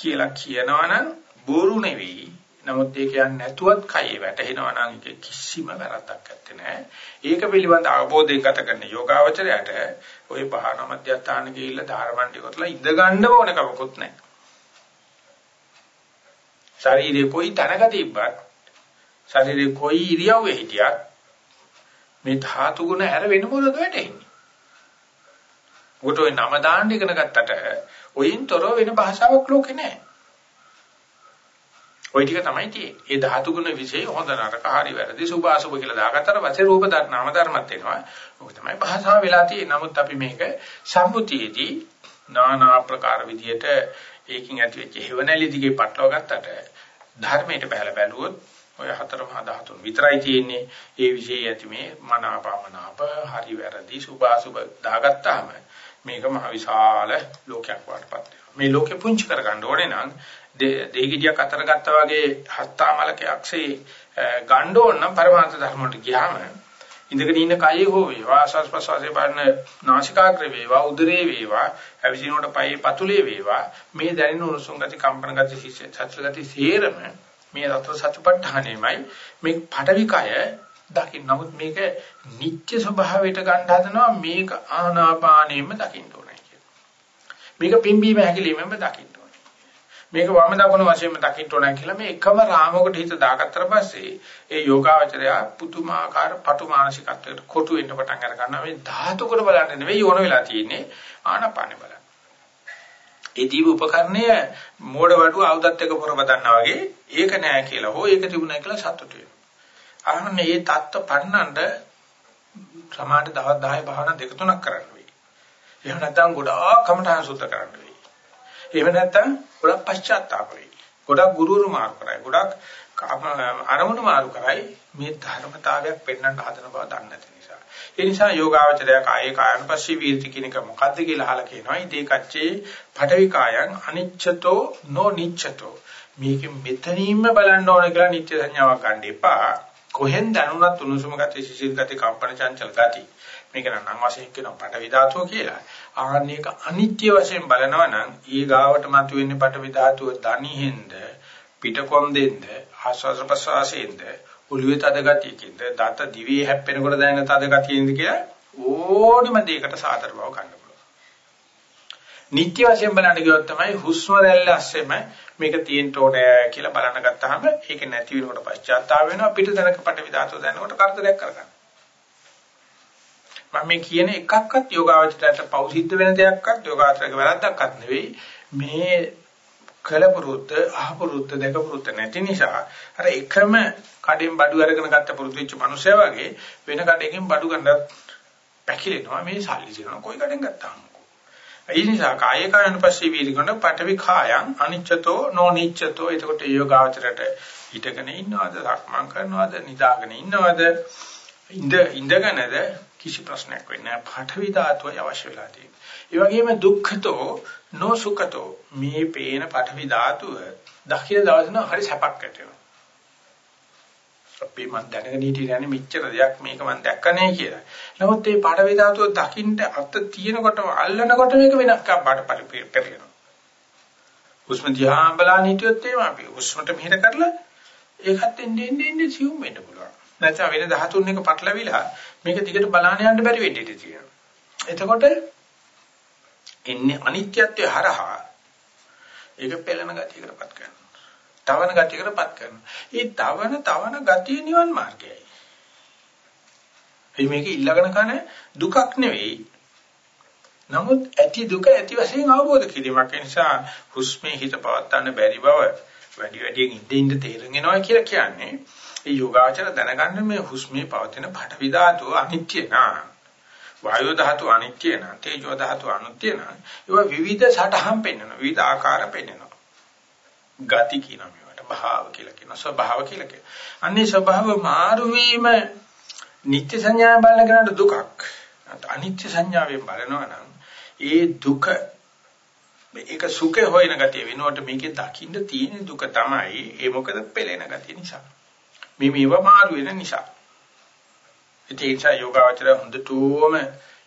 කියලා කියනවනම් බොරු නෙවෙයි නමුත් ඒක යන්නේ නැතුවත් කයේ වැටෙනවා නම් ඒක කිසිම වැරද්දක් නැත්තේ. ඒක පිළිබඳ අවබෝධයෙන් ගත කරන යෝගාවචරයට ওই භාවනා මධ්‍යස්ථාන ගිහිල්ලා ධාරමණ්ඩි කරලා ඉඳ ගන්න ඕන කමකුත් නැහැ. ශරීරේ කොයි තැනක තිබ්බත් ශරීරේ කොයි ඉරියව්වේ හිටියත් මේ ධාතු ගුණ ඇර වෙන මොකද වැටෙන්නේ? උකට ওই නම දාන්න ඉගෙන ගත්තට ඔයින්තරෝ වෙන භාෂාවක් ලෝකේ නැහැ. ওই ටික තමයි තියෙන්නේ. ඒ ධාතු ගුණ વિશે හොඳ නරක හරි වැරදි සුභ අසුභ කියලා දාගත්තට පස්සේ රූප ධර්ම ධර්මත් වෙනවා. ඔක තමයි භාෂාව වෙලා තියෙන්නේ. නමුත් අපි මේක සම්මුතියේදී নানা ආකාර විදියට ඒකින් ඇති වෙච්ච හේවණලි දිගේ පටලවා ගත්තට ධර්මයට බහැලා බැලුවොත් ඔය හතර මහා ධාතුන් විතරයි තියෙන්නේ. ඒ વિશે ඇති මේ මනාපමනාප හරි වැරදි සුභ අසුභ දාගත්තාම මේක මහ විශාල ලෝකයක් වඩපත් මේ ලෝකෙ පුංචි කරගන්න ඕනේ නම් දෙහිගිඩියක් අතර ගත්තා වගේ හත්තාමලකයක්සේ ගන්න ඕන නම් පරමාර්ථ ධර්ම වලට ගියාම ඉඳගෙන ඉන්න කයේ හෝ වේවා ආස්වාස් ප්‍රසවාසයේ බලන නාසිකාග්‍ර වේවා උදරේ වේවා අවිසිනෝට පයේ පතුලේ වේවා මේ දැනෙන උණුසුම් ගති කම්පන ගති සච්චල ගති සේරම මේ රත්න සත්‍යපට්ඨානෙමයි මේ පටවිකය දකින්න. නමුත් මේක නිත්‍ය ස්වභාවයට ගන්න හදනවා මේක ආනාපානෙම දකින්න ඕනේ කියලා. මේක පිම්බීම හැකිලිමෙම දකින්න ඕනේ. මේක වම දකුණු වශයෙන්ම දකින්න ඕන කියලා මේ එකම රාමුවකට හිත දාගත්තට පස්සේ ඒ යෝගාවචරය පුතුමාකාර පටු මානසිකත්වයකට කොටු වෙන්න පටන් අර ගන්නවා මේ ධාතුකට බලන්න නෙවෙයි ඕන වෙලා තියෙන්නේ ආනපානෙ බලන්න. ඒ දීප උපකරණය මෝඩ වඩුව ආයුධත් එක්ක පොරව දන්නා වගේ ඒක නෑ කියලා හෝ ඒක තිබුණා කියලා සතුටු වෙනවා. අන්න මේ தත්ත පන්නන්න සමාහට දවස් 10 භාවනා දෙක තුනක් කරන්න වෙයි. එහෙම නැත්නම් ගොඩාක් කමඨාන සුද්ධ කරන්න එහෙම නැත්නම් ගොඩක් පශ්චාත්තාප වෙයි. ගොඩක් ගුරුවරු මාරු කරයි. ගොඩක් අරමුණු මාරු කරයි මේ ධර්මතාවයක් පෙන්වන්න හදන බව දන්නේ නැති නිසා. ඒ නිසා යෝගාවචරය කායේ කායනුපස්සී වීර්ති කියන එක මොකද්ද කියලා අහලා කියනවා. ඉතේ කච්චේ පඨවි කායං අනිච්ඡතෝ නෝ නිච්ඡතෝ. මේක මෙතනින්ම බලන්න ඕන කියලා නිත්‍ය සංඥාවක් ගන්න එපා. කොහෙන් දැනුණත් උණුසුම ගති සිසිල් ගති කම්පන චංචල ගති මේක නම් වශයෙන් කියනවා පටවි ධාතුව කියලා. ආන්නේක අනිත්‍ය වශයෙන් බලනවා නම් ඊ ගාවට මතුවෙන්නේ පටවි ධාතුව දණිහෙන්ද පිටකොන්දෙන්ද ආස්වාස ප්‍රසවාසයෙන්ද ඔළුවේ තද ගතියකින්ද දත දිවේ හැප්පෙනකොට දැනෙන තද ගතියෙන්ද කියලා ඕනම දෙයකට සාතර බව ගන්න පුළුවන්. නිත්‍ය වශයෙන් බලන්න ගියොත් තමයි හුස්ම රැල්ල ඇස්සෙම මේක තියෙන්න ඕනේ කියලා බලන්න ගත්තාම ඒක නැති වෙනකොට පශ්චාත්තාප වෙනවා පිට දැනක පටවි ධාතුව දැනනකොට කරදරයක් කරගන්න. මම මේ කියන එකක්වත් යෝගාවචරයට පෞසිද්ධ වෙන දෙයක්වත් යෝගාචරයක වැරද්දක්වත් නෙවෙයි. මේ කලපුරුද්ද අහපුරුද්ද දෙකපුරුද්ද නැති නිසා අර එකම කඩෙන් බඩු අරගෙන ගත්ත පුරුදු වෙච්ච මිනිසයා වගේ වෙන කඩකින් බඩු ගන්නත් පැකිලෙනවා. මේ සල්ලි දෙනවා. කොයි කඩෙන් ගත්තාම? ඒ නිසා කාය කායනුපස්සී වීර්යකන පඨවි කායං අනිච්චතෝ නොනිච්චතෝ. එතකොට යෝගාචරයට හිටගෙන ඉන්නවද? ලක්මන් කරනවද? නිදාගෙන ඉන්නවද? ඉඳ ඉඳගෙනද? කිසි ප්‍රශ්නයක් වෙන්නේ නැහැ පඨවි ධාතුව අවශ්‍ය වෙලා තියෙනවා ඒ වගේම දුක්ඛතෝ නොසුඛතෝ මේ පේන පඨවි ධාතුව දකින දවසන හරි සැපක් ඇති වෙනවා අපි මන් දැනගෙන හිටියනේ මෙච්චර දෙයක් මේක මන් දැක්කනේ කියලා. නමුත් මේ පාඩවි ධාතුව දකින්න අත තියෙනකොටම අල්ලනකොට මේක වෙනස්කම් බාට පෙරලෙනවා. හුස්ම දිහා බලන හිටියොත් එහෙම අපි හුස්මට මෙහෙර කරලා ඒකත් එන්නේ එන්නේ එන්නේ සිවුම් වෙන්න පුළුවන්. නැත්නම් වෙන ධාතුන් එක පටලවිලා මේක දිගට බලාන යන්න බැරි වෙන්න ඉඩ තියෙනවා. එතකොට එන්නේ අනිත්‍යත්වය හරහා ඒක පෙළෙන ගතියකටපත් කරනවා. තවන ගතියකටපත් කරනවා. ඒ තවන තවන ගතිය නිවන් මාර්ගයයි. එයි මේක ඊළඟන කන දුකක් නෙවෙයි. නමුත් ඇති දුක ඇති වශයෙන් අවබෝධ කිරීමක් නිසා හුස්මේ හිත පවත්වන්න බැරි බව වැඩි වැඩියෙන් ඉඳින් ඉඳ තේරුම් එනවා කියලා කියන්නේ ඒ යෝගාචර දැනගන්න මේ හුස්මේ පවතින පඨවි ධාතුව අනිත්‍ය නා වායෝ ධාතුව අනිත්‍ය නා තේජෝ ධාතුව අනිත්‍ය නා ඒවා විවිධ සටහන් පෙන්වනවා විවිධ ආකාර පෙන්වනවා ගති කියනවා මේවට භාව කියලා කියනවා ස්වභාව කියලා කියනවා. අන්නේ ස්වභාව මාරු වීම නිත්‍ය සංඥා බලන කෙනාට දුකක්. අනිත්‍ය සංඥාවෙන් බලනවා නම් ඒ දුක මේක සුඛේ හොයන ගතිය වෙනකොට මේකේ දකින්න තියෙන දුක තමයි ඒ මොකද පෙළෙන ගතිය නිසා. මේ මේව මාරු වෙන නිසා. ඒ නිසා යෝගාවචර හොඳටම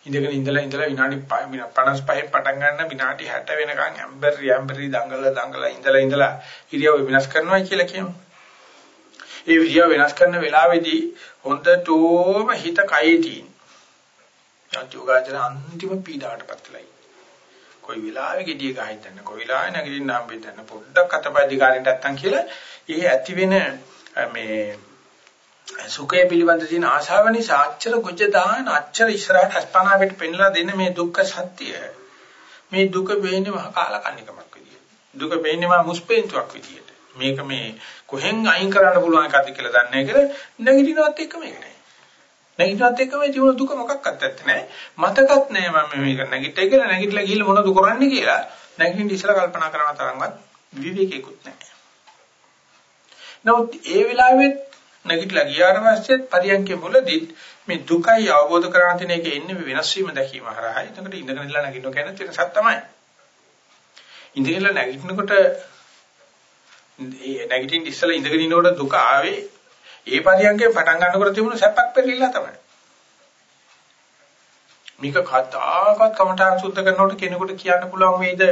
ඉඳගෙන ඉඳලා ඉඳලා විනාඩි 55 පටන් ගන්න විනාඩි 60 වෙනකන් ඇම්බරි ඇම්බරි දඟල දඟල ඉඳලා ඉඳලා ඉරියව්ව වෙනස් කරනවා කියලා කියමු. ඒ විදිය වෙනස් කරන වෙලාවේදී හොඳටම හිත කයේ තියෙන. යෝගාචර අන්තිම පීඩාවටපත් වෙලයි. කොයි වෙලාවෙ gediy ගහින්න කොයි වෙලාවෙ නැගිටින්න හම්බෙන්න පොඩ්ඩක් අතපදිකාරින්ට නැත්තම් කියලා ඒ ඇති වෙන මේ සුඛය පිළිබඳ තියෙන ආශාව නිසා අච්චර ගොජ දාන අච්චර ඉස්සරහට අස්පනාවෙට පෙන්ලා දෙන්න මේ දුක්ඛ සත්‍යය මේ දුක වෙන්නේ මහ කාලකන්නිකමක් විදියට. දුක වෙන්නේ මහ මුස්පේන්තුවක් විදියට. මේක මේ කොහෙන් අයින් කරන්න පුළුවන් එකද කියලා දන්නේ කියලා නැගිටිනවත් එක්ක මේක නෑ. නැගිටිනවත් එක්ක මේ ජීවන දුක මොකක්වත් නැත්තේ මතකත් නෑ මම මේක නැගිට්ටයි කියලා. නැගිටලා ගිහලා මොනවද කරන්නේ කියලා. නැගිටින්න ඉස්සලා කල්පනා කරන තරම්වත් විවේකයකුත් නෑ. නමුත් ඒ වෙලාවෙත් නැගිටලා ගියාට පස්සේ පරියන්කේ මුලදී මේ දුකයි අවබෝධ කරගන්න තියෙන එකේ ඉන්නේ වෙනස් වීම දැකීම හරහා. එතකොට ඉඳගෙන ඉඳලා නැගිටිනවා කියන්නේ වෙනසක් තමයි. ඉඳගෙන නැගිටිනකොට ඒ නැගිටින්න ඉස්සලා ඉඳගෙන ඉන්නකොට දුක ආවේ ඒ පරියන්කේ පටන් ගන්නකොට තිබුණු සැපක් පෙරලිලා තමයි. මේක කතාවක්වත් කමඨාන් සුද්ධ කරනකොට කෙනෙකුට කියන්න පුළුවන් වේද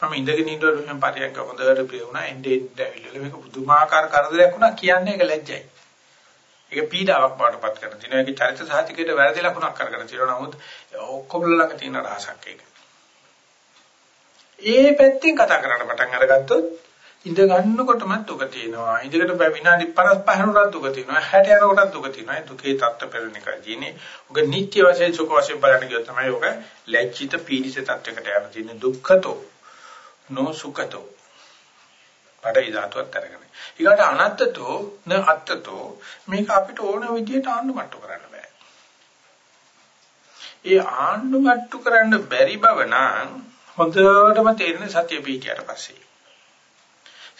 මම ඉඳගෙන ඉන්නකොට මම පරියන්ක හොඳට ප්‍රිය වුණා එන්නේ එන්නේ ඇවිල්ලා මේක පුදුමාකාර කරදරයක් වුණා කියන්නේ ඒක ලැජ්ජයි. ඒක පීඩාවක් බවටපත් කරන තියෙනවා. ඒක චරිත සාහිතිකයට වැරදි ලකුණක් කරගෙන තියෙනවා. නමුත් ඔක්කොම ළඟ තියෙන රහසක් ඒක. ඒ පැත්තෙන් කතා කරන්න පටන් අරගත්තොත් ඉඳ ගන්නකොටම දුක තියෙනවා. ඉඳකට විනාඩි 55 නකට දුක තියෙනවා. 60 යනකොටත් දුක තියෙනවා. දුකේ தත්ත්ව පෙරණ එක ජීනේ. ඔක නිත්‍ය වශයෙන් සුඛ වශයෙන් බලන්න ගියොත් තමයි ඔක ලැජ්ජිත පීඩිත තත්වයකට යන තියෙන දුක්ඛතෝ නොසුඛතෝ. පඩයි ධාතුවත් අරගෙන. ඊකට අනත්තතෝ න අත්තතෝ මේක අපිට ඕන විදිහට ආණ්ඩුමට්ටු කරන්න බෑ. ඒ ආණ්ඩුමට්ටු කරන්න බැරි බව නම් හොඳටම තේරෙන සතිය පිටියට පස්සේ.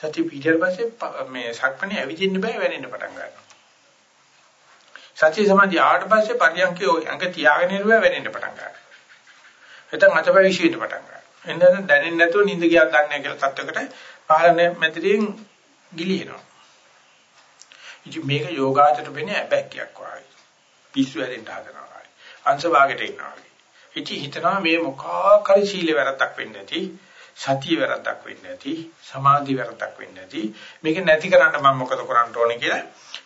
සතිය පිටියට පස්සේ මේ සක්මණේ ඇවිදින්න බෑ වෙනින්න පටන් ගන්නවා. සතිය සමාධිය ආවට පස්සේ පරියන්කේ ඇඟ තියාගෙන ඉරුවා වෙනින්න පටන් ගන්නවා. එතන අතපය විශ්වින්න පටන් ගන්නවා. එන්න දැනෙන්නේ නැතුව නිින්ද ගියක් ගන්න කියලා තත්වයකට පාලන මැදිරියෙන් ගිලිනවා. ඉතින් මේක යෝගාචරයට වෙන්නේ අබැක්කයක් වගේ. පිස්සු හැදෙන්න හදනවා වගේ. අංශ භාගයට ඉන්නවා වගේ. ඉතින් හිතනවා මේ මොකක් හරි සීල වැරද්දක් වෙන්නේ නැති, සතිය වැරද්දක් වෙන්නේ නැති සමාධි වැරද්දක් වෙන්නේ නැති මේක නැති කරන්න මම මොකද කරන්න ඕනේ කියලා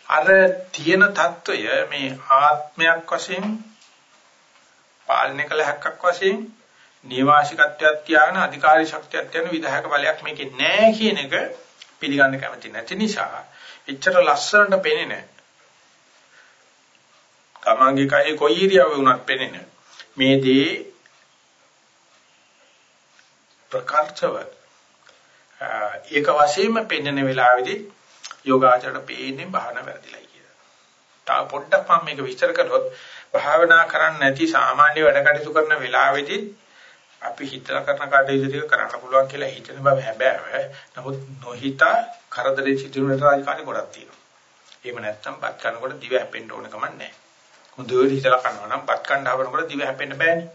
අර තියෙන తত্ত্বය මේ ආත්මයක් වශයෙන් පාලනය කළ හැක්කක් වශයෙන් නිවාසිකත්වයක් තියාගෙන අධිකාරී ශක්තියක් තියෙන විධායක බලයක් මේකේ නැහැ කියන එක පිළිගන්න කැමති නැති නිසා එච්චර ලස්සනට පේන්නේ නැහැ. තමන්ගේ කයේ කොයි ඉරියව්වෙ වුණත් පේන්නේ නැහැ. මේ දේ ප්‍රකාශව ඒක වශයෙන්ම පෙන්වන වෙලාවේදී යෝගාචරයට පේන්නේ භාවනා වැරදිලා කියලා. තා පොඩ්ඩක් මම මේක විස්තර කරොත් භාවනා කරන්නේ නැති සාමාන්‍ය වැඩ කටයුතු කරන වෙලාවේදී අපි හිතලා කරන කටයුතු ටික කරන්න පුළුවන් කියලා හිතන බව හැබෑව. නමුත් නොහිතා කරදරේ සිදුවෙන රාජකාරී ගොඩක් තියෙනවා. එහෙම නැත්නම් බත් කනකොට දිව හැපෙන්න ඕන කමක් නැහැ. හොඳට හිතලා කරනවා නම් බත් කන්න හවනකොට දිව හැපෙන්න බෑනේ.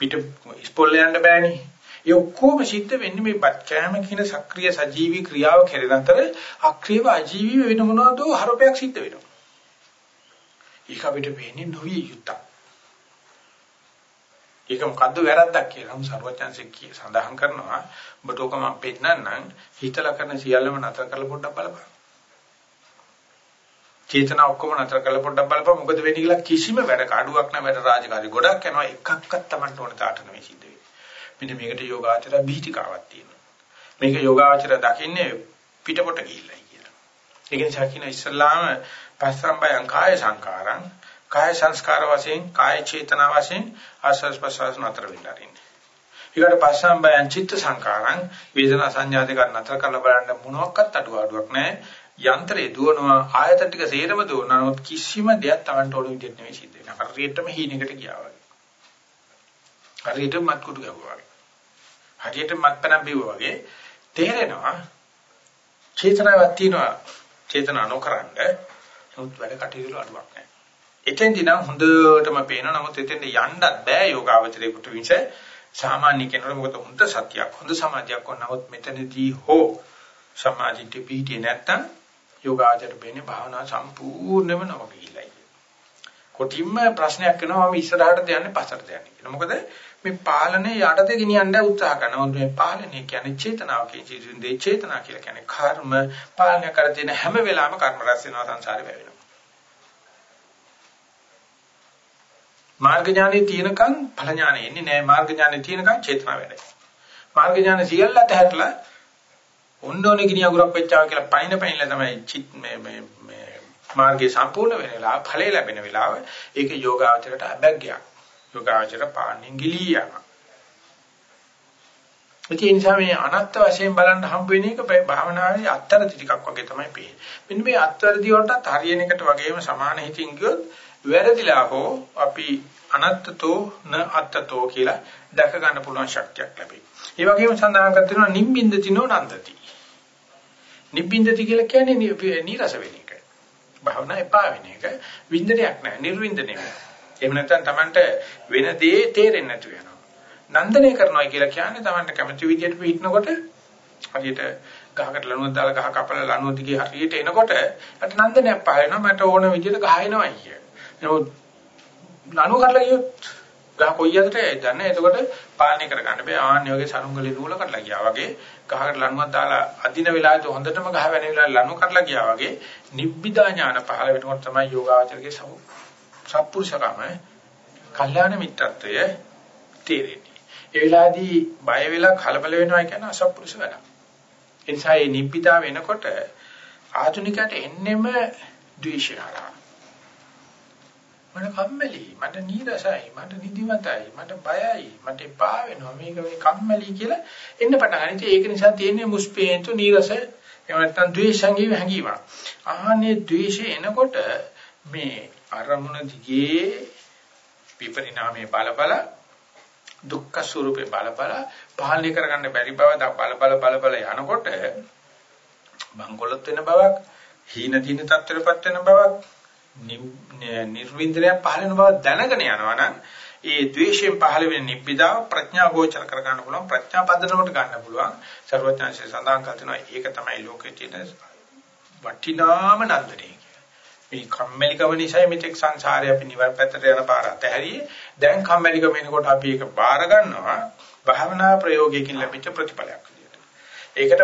පිට ඉස්පොල්ල යන්න බෑනේ. ඒ ඔක්කොම සිද්ධ වෙන්නේ මේ බත් කෑම කියන සක්‍රීය සජීවී ක්‍රියාව කෙරෙන අතර අක්‍රීයව අජීවී වෙන මොනවදෝ හරපයක් සිද්ධ වෙනවා. ඒක අපිට වෙන්නේ නොවිය යුත්තක්. ඒක මොකද්ද වැරද්දක් කියලා නම් සර්වඥාන්සේ කිය සඳහන් කරනවා. ඔබට ඕක මම පෙන්නන්නම්. හිතලා කරන සියල්ලම නතර කරලා පොඩ්ඩක් බලපන්. චේතනා ඔක්කොම නතර කරලා පොඩ්ඩක් බලපන්. මොකද වෙන්නේ කියලා කිසිම වැඩ කාඩුවක් නැ වැඩ රාජකාරි ගොඩක් යනවා. එකක්වත් Tamanට ඕන තාට නෙමෙයි සිද්ධ වෙන්නේ. මෙන්න මේකට යෝගාචර බීතිකාවක් තියෙනවා මේක යෝගාචර දකින්නේ පිටපොට ගිහිල්ලයි කියලා ඒක නිසා කියන ඉස්ලාම පස්සම්බයං කාය සංකාරං කාය සංස්කාර වශයෙන් කාය චේතනා වශයෙන් ආස්වාස් ප්‍රසවාස නතර වෙලා ඉන්නේ. ඊකට පස්සම් බයං චිත්ත සංකාරං වේදනා සංඥා දෙක නතර කරලා බලන්න මොනවත් අඩුවාඩුවක් නැහැ. යන්ත්‍රය දුවනවා ආයතන ටික සේරම දුවනවා. නමුත් කිසිම දෙයක් Tamanට ඕන විදිහට නෙවෙයි සිද්ධ වෙන්නේ. හරියටම හීනෙකට ගියා වගේ. හරියට මත්කුඩු ගැහුවා වගේ. හරියට මත්පැන බිව්වා වගේ තේරෙනවා චේතනාවක් තියෙනවා. චේතනා නොකරනද නමුත් වැඩ කටයුතු අඩුවක් නැහැ. එතෙන්දී නම් හොඳටම පේනවා. නමුත් එතෙන්ද යන්නත් බෑ යෝගාවචරේකට විස සාමාන්‍ය කෙනෙකුට මොකද හොඳ සතියක් හොඳ සමාධියක් වුණ නමුත් මෙතනදී හෝ සමාධියට පිටියේ නැත්තම් යෝගාචර වෙන්නේ භාවනා සම්පූර්ණයෙන්ම නම ගිහිල්ලා කොටින්ම ප්‍රශ්නයක් වෙනවා මම ඉස්සරහටද යන්නේ පස්සටද යන්නේ කියලා. මොකද මේ පාලනේ යටතේ ගෙනියන්න උත්සාහ කරනවා. මේ පාලනේ කියන්නේ චේතනාව කියන දේ චේතනා කියලා කියන්නේ කර්ම පාලනය කර දෙන හැම වෙලාවෙම කර්ම රැස් වෙනවා සංසාරේ වැවෙනවා. මාර්ග ඥානෙ තියෙනකන් ඵල ඥානෙ එන්නේ නැහැ. මාර්ග ඥානෙ තියෙනකන් චේතනාව වැඩේ. මාර්ග ඥාන සියල්ලට හැట్లా ඔන්නෝනේ ගිනි අගුරක් වෙච්චා කියලා පයින් පයින්ලා තමයි චිත් මේ මේ මේ මාර්ගය සම්පූර්ණ වෙන වෙලාව ඵලය ලැබෙන වෙලාව ඒක යෝගාවචරයට අබැග්ගයක්. යෝගාවචර පාණින් ගිලී යනවා. ඒ නිසා මේ අනත්ත වශයෙන් බලන්න හම්බ වෙන එක භාවනාවේ අත්තරදි ටිකක් වගේ තමයි පේන්නේ. මෙන්න මේ අත්තරදි වලටත් හරියන එකට වගේම සමාන හිතින් ගියොත් වැරදිලා හෝ අපි අනත්තතෝ න අත්තතෝ කියලා දැක ගන්න පුළුවන් ශක්තියක් ලැබේ. ඒ වගේම සඳහන් කර තියෙනවා නිම්බින්දතිනෝ නන්දති. නිබ්බින්දති කියලා කියන්නේ නීරස වෙන එක. භාවනා එපා වෙන එක. වින්දනයක් නෑ, නිර්වින්දනය. එහෙම නැත්නම් Tamanට වෙන දේ තේරෙන්නේ නැතු වෙනවා. නන්දනය කරනවා කියලා කියන්නේ Tamanට කැමති විදියට පිටනකොට හරියට ගහකට ලණුවක් දාලා ගහ කපලා ලණුව දිගේ හරියට එනකොට අට නන්දනයක් පහල වෙනවා මට ඕන විදියට ගහ එනවා කිය. නමුත් ලණුව කරලා ගියොත් ගහ කොයි අතට යන්නේ එතකොට පාලනය කරගන්න බෑ ආන්නේ වගේ සරුංගලේ නූල කඩලා ගියා වගේ ගහකට ලණුවක් දාලා අදින වෙලාවට හොඳටම ගහ වෙන වෙලාවට ලණු කඩලා ගියා වගේ නිබ්බිදා ඥාන පහළ වෙනකොට තමයි යෝගාචරයේ සත්පුරුෂකම කල්යාණ මිත්‍රත්වය තේරෙන්නේ ඒ වෙලාවේදී බය වෙලා කලබල වෙනවා කියන්නේ අසත්පුරුෂ වැඩක් ඒ නිසා මේ නිබ්බිදා වෙනකොට ආධුනිකයට එන්නෙම ද්වේෂය හරහා මට කම්මැලි මට නීරසයි මට නිදිමතයි මට බයයි මට එපා වෙනවා මේක මේ කම්මැලි කියලා එන්න පටන් ගන්න. ඉතින් ඒක නිසා තියෙන්නේ මුස්පේන්තු නීරස එහෙම නැත්නම් ද්වේෂංගී හැඟීම. ආහනේ ද්වේෂය එනකොට මේ අරමුණ දිගේ විපරිණාමයේ බල බල දුක්ඛ ස්වරූපේ බල බල පාලනය කරගන්න බැරි බව බල බල බල බල යනකොට බංගොලොත් වෙන බවක් හීන දින තත්ත්වයටපත් වෙන බවක් නිර්වින්දනයක් පහළ වෙන බව දැනගෙන යනවා නම් ඒ ද්වේෂයෙන් පහළ වෙන නිබ්බිදාව ප්‍රඥා ගෝචර කර ගන්න පුළුවන් ප්‍රඥා පදනකට ගන්න පුළුවන්. ਸਰවඥාන්සේ සඳහන් කරනවා ඒක තමයි ලෝකයේ තියෙන වටිනාම නන්දනේ. මේ කම්මැලිකම නිසා මෙතෙක් සංසාරේ අපි නිවර්ත පැත්තට යන පාර අතහැරියේ දැන් කම්මැලිකම එනකොට අපි ඒක බාර ගන්නවා භාවනා ප්‍රයෝගයකින් ලැබිච්ච ප්‍රතිඵලයක් විදියට ඒකට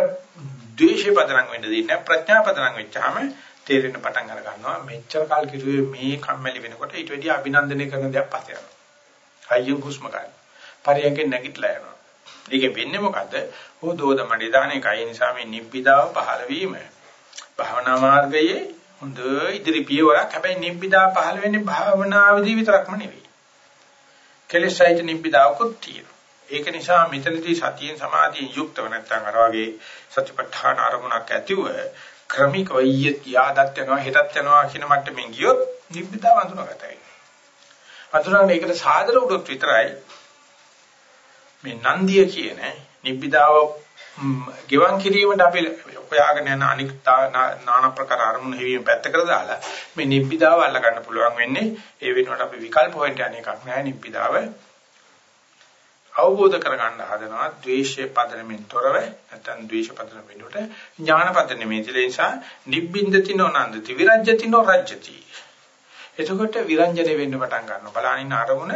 ද්වේෂය පදනම් වෙන්න දෙන්නේ ප්‍රඥා පදනම් වෙච්චාම තේරෙන්න පටන් අර ගන්නවා මෙච්චර කල් කිරුවේ මේ කම්මැලි වෙනකොට ඊට වැඩිය අභිනන්දනය කරන දෙයක් පස්සේ යනවා. හයියෙන් හුස්ම ගන්න. පරියන්කෙන් නැගිටලා යනවා. ඒකෙ වෙන්නේ මොකද? හෝ දෝද මඩි දාන එකයි නිසා මේ නිබ්බිදාව පහළ වීම. භාවනා මාර්ගයේ හොඳ ඉදිරි පියවරක්. හැබැයි නිබ්බිදාව පහළ වෙන්නේ භාවනාවේදී විතරක්ම නෙවෙයි. කෙලෙසයිත නිබ්බිදාවකුත් තියෙනවා. ඒක නිසා මෙතනදී සතියෙන් සමාධියෙන් යුක්තව නැත්නම් අර වගේ සතිපට්ඨාන අරමුණක් ඇතිව ක්‍රමිකව ඊයේත් යාදත් යනවා හෙටත් යනවා කියන මට්ටමින් ගියොත් නිබ්බිදාව අඳුනගතයි. අඳුනගෙන ඒකට සාදර උඩොත් විතරයි මේ නන්දිය කියන නිබ්බිදාව ගෙවන් කිරීමට අපි හොයාගෙන යන අනික් নানা ප්‍රකාර අරමුණු හැවීම පැත්තකට දාලා මේ නිබ්බිදාව අල්ල ගන්න පුළුවන් වෙන්නේ. ඒ වෙනුවට අපි විකල්ප හොයන්න යන එකක් නෑ නිබ්බිදාව. අවබෝධ කරගන්න හදනවා ද්වේෂය පදනමින් තොරව නැත්නම් ද්වේෂ පදන වෙනුවට ඥාන පදනමින් ඒ නිසා නිබ්බින්දති නොනන්දති විරජ්‍යති නොරජ්‍යති එතකොට විරංජනේ වෙන්න පටන් ගන්නවා. බලනින්න අරමුණ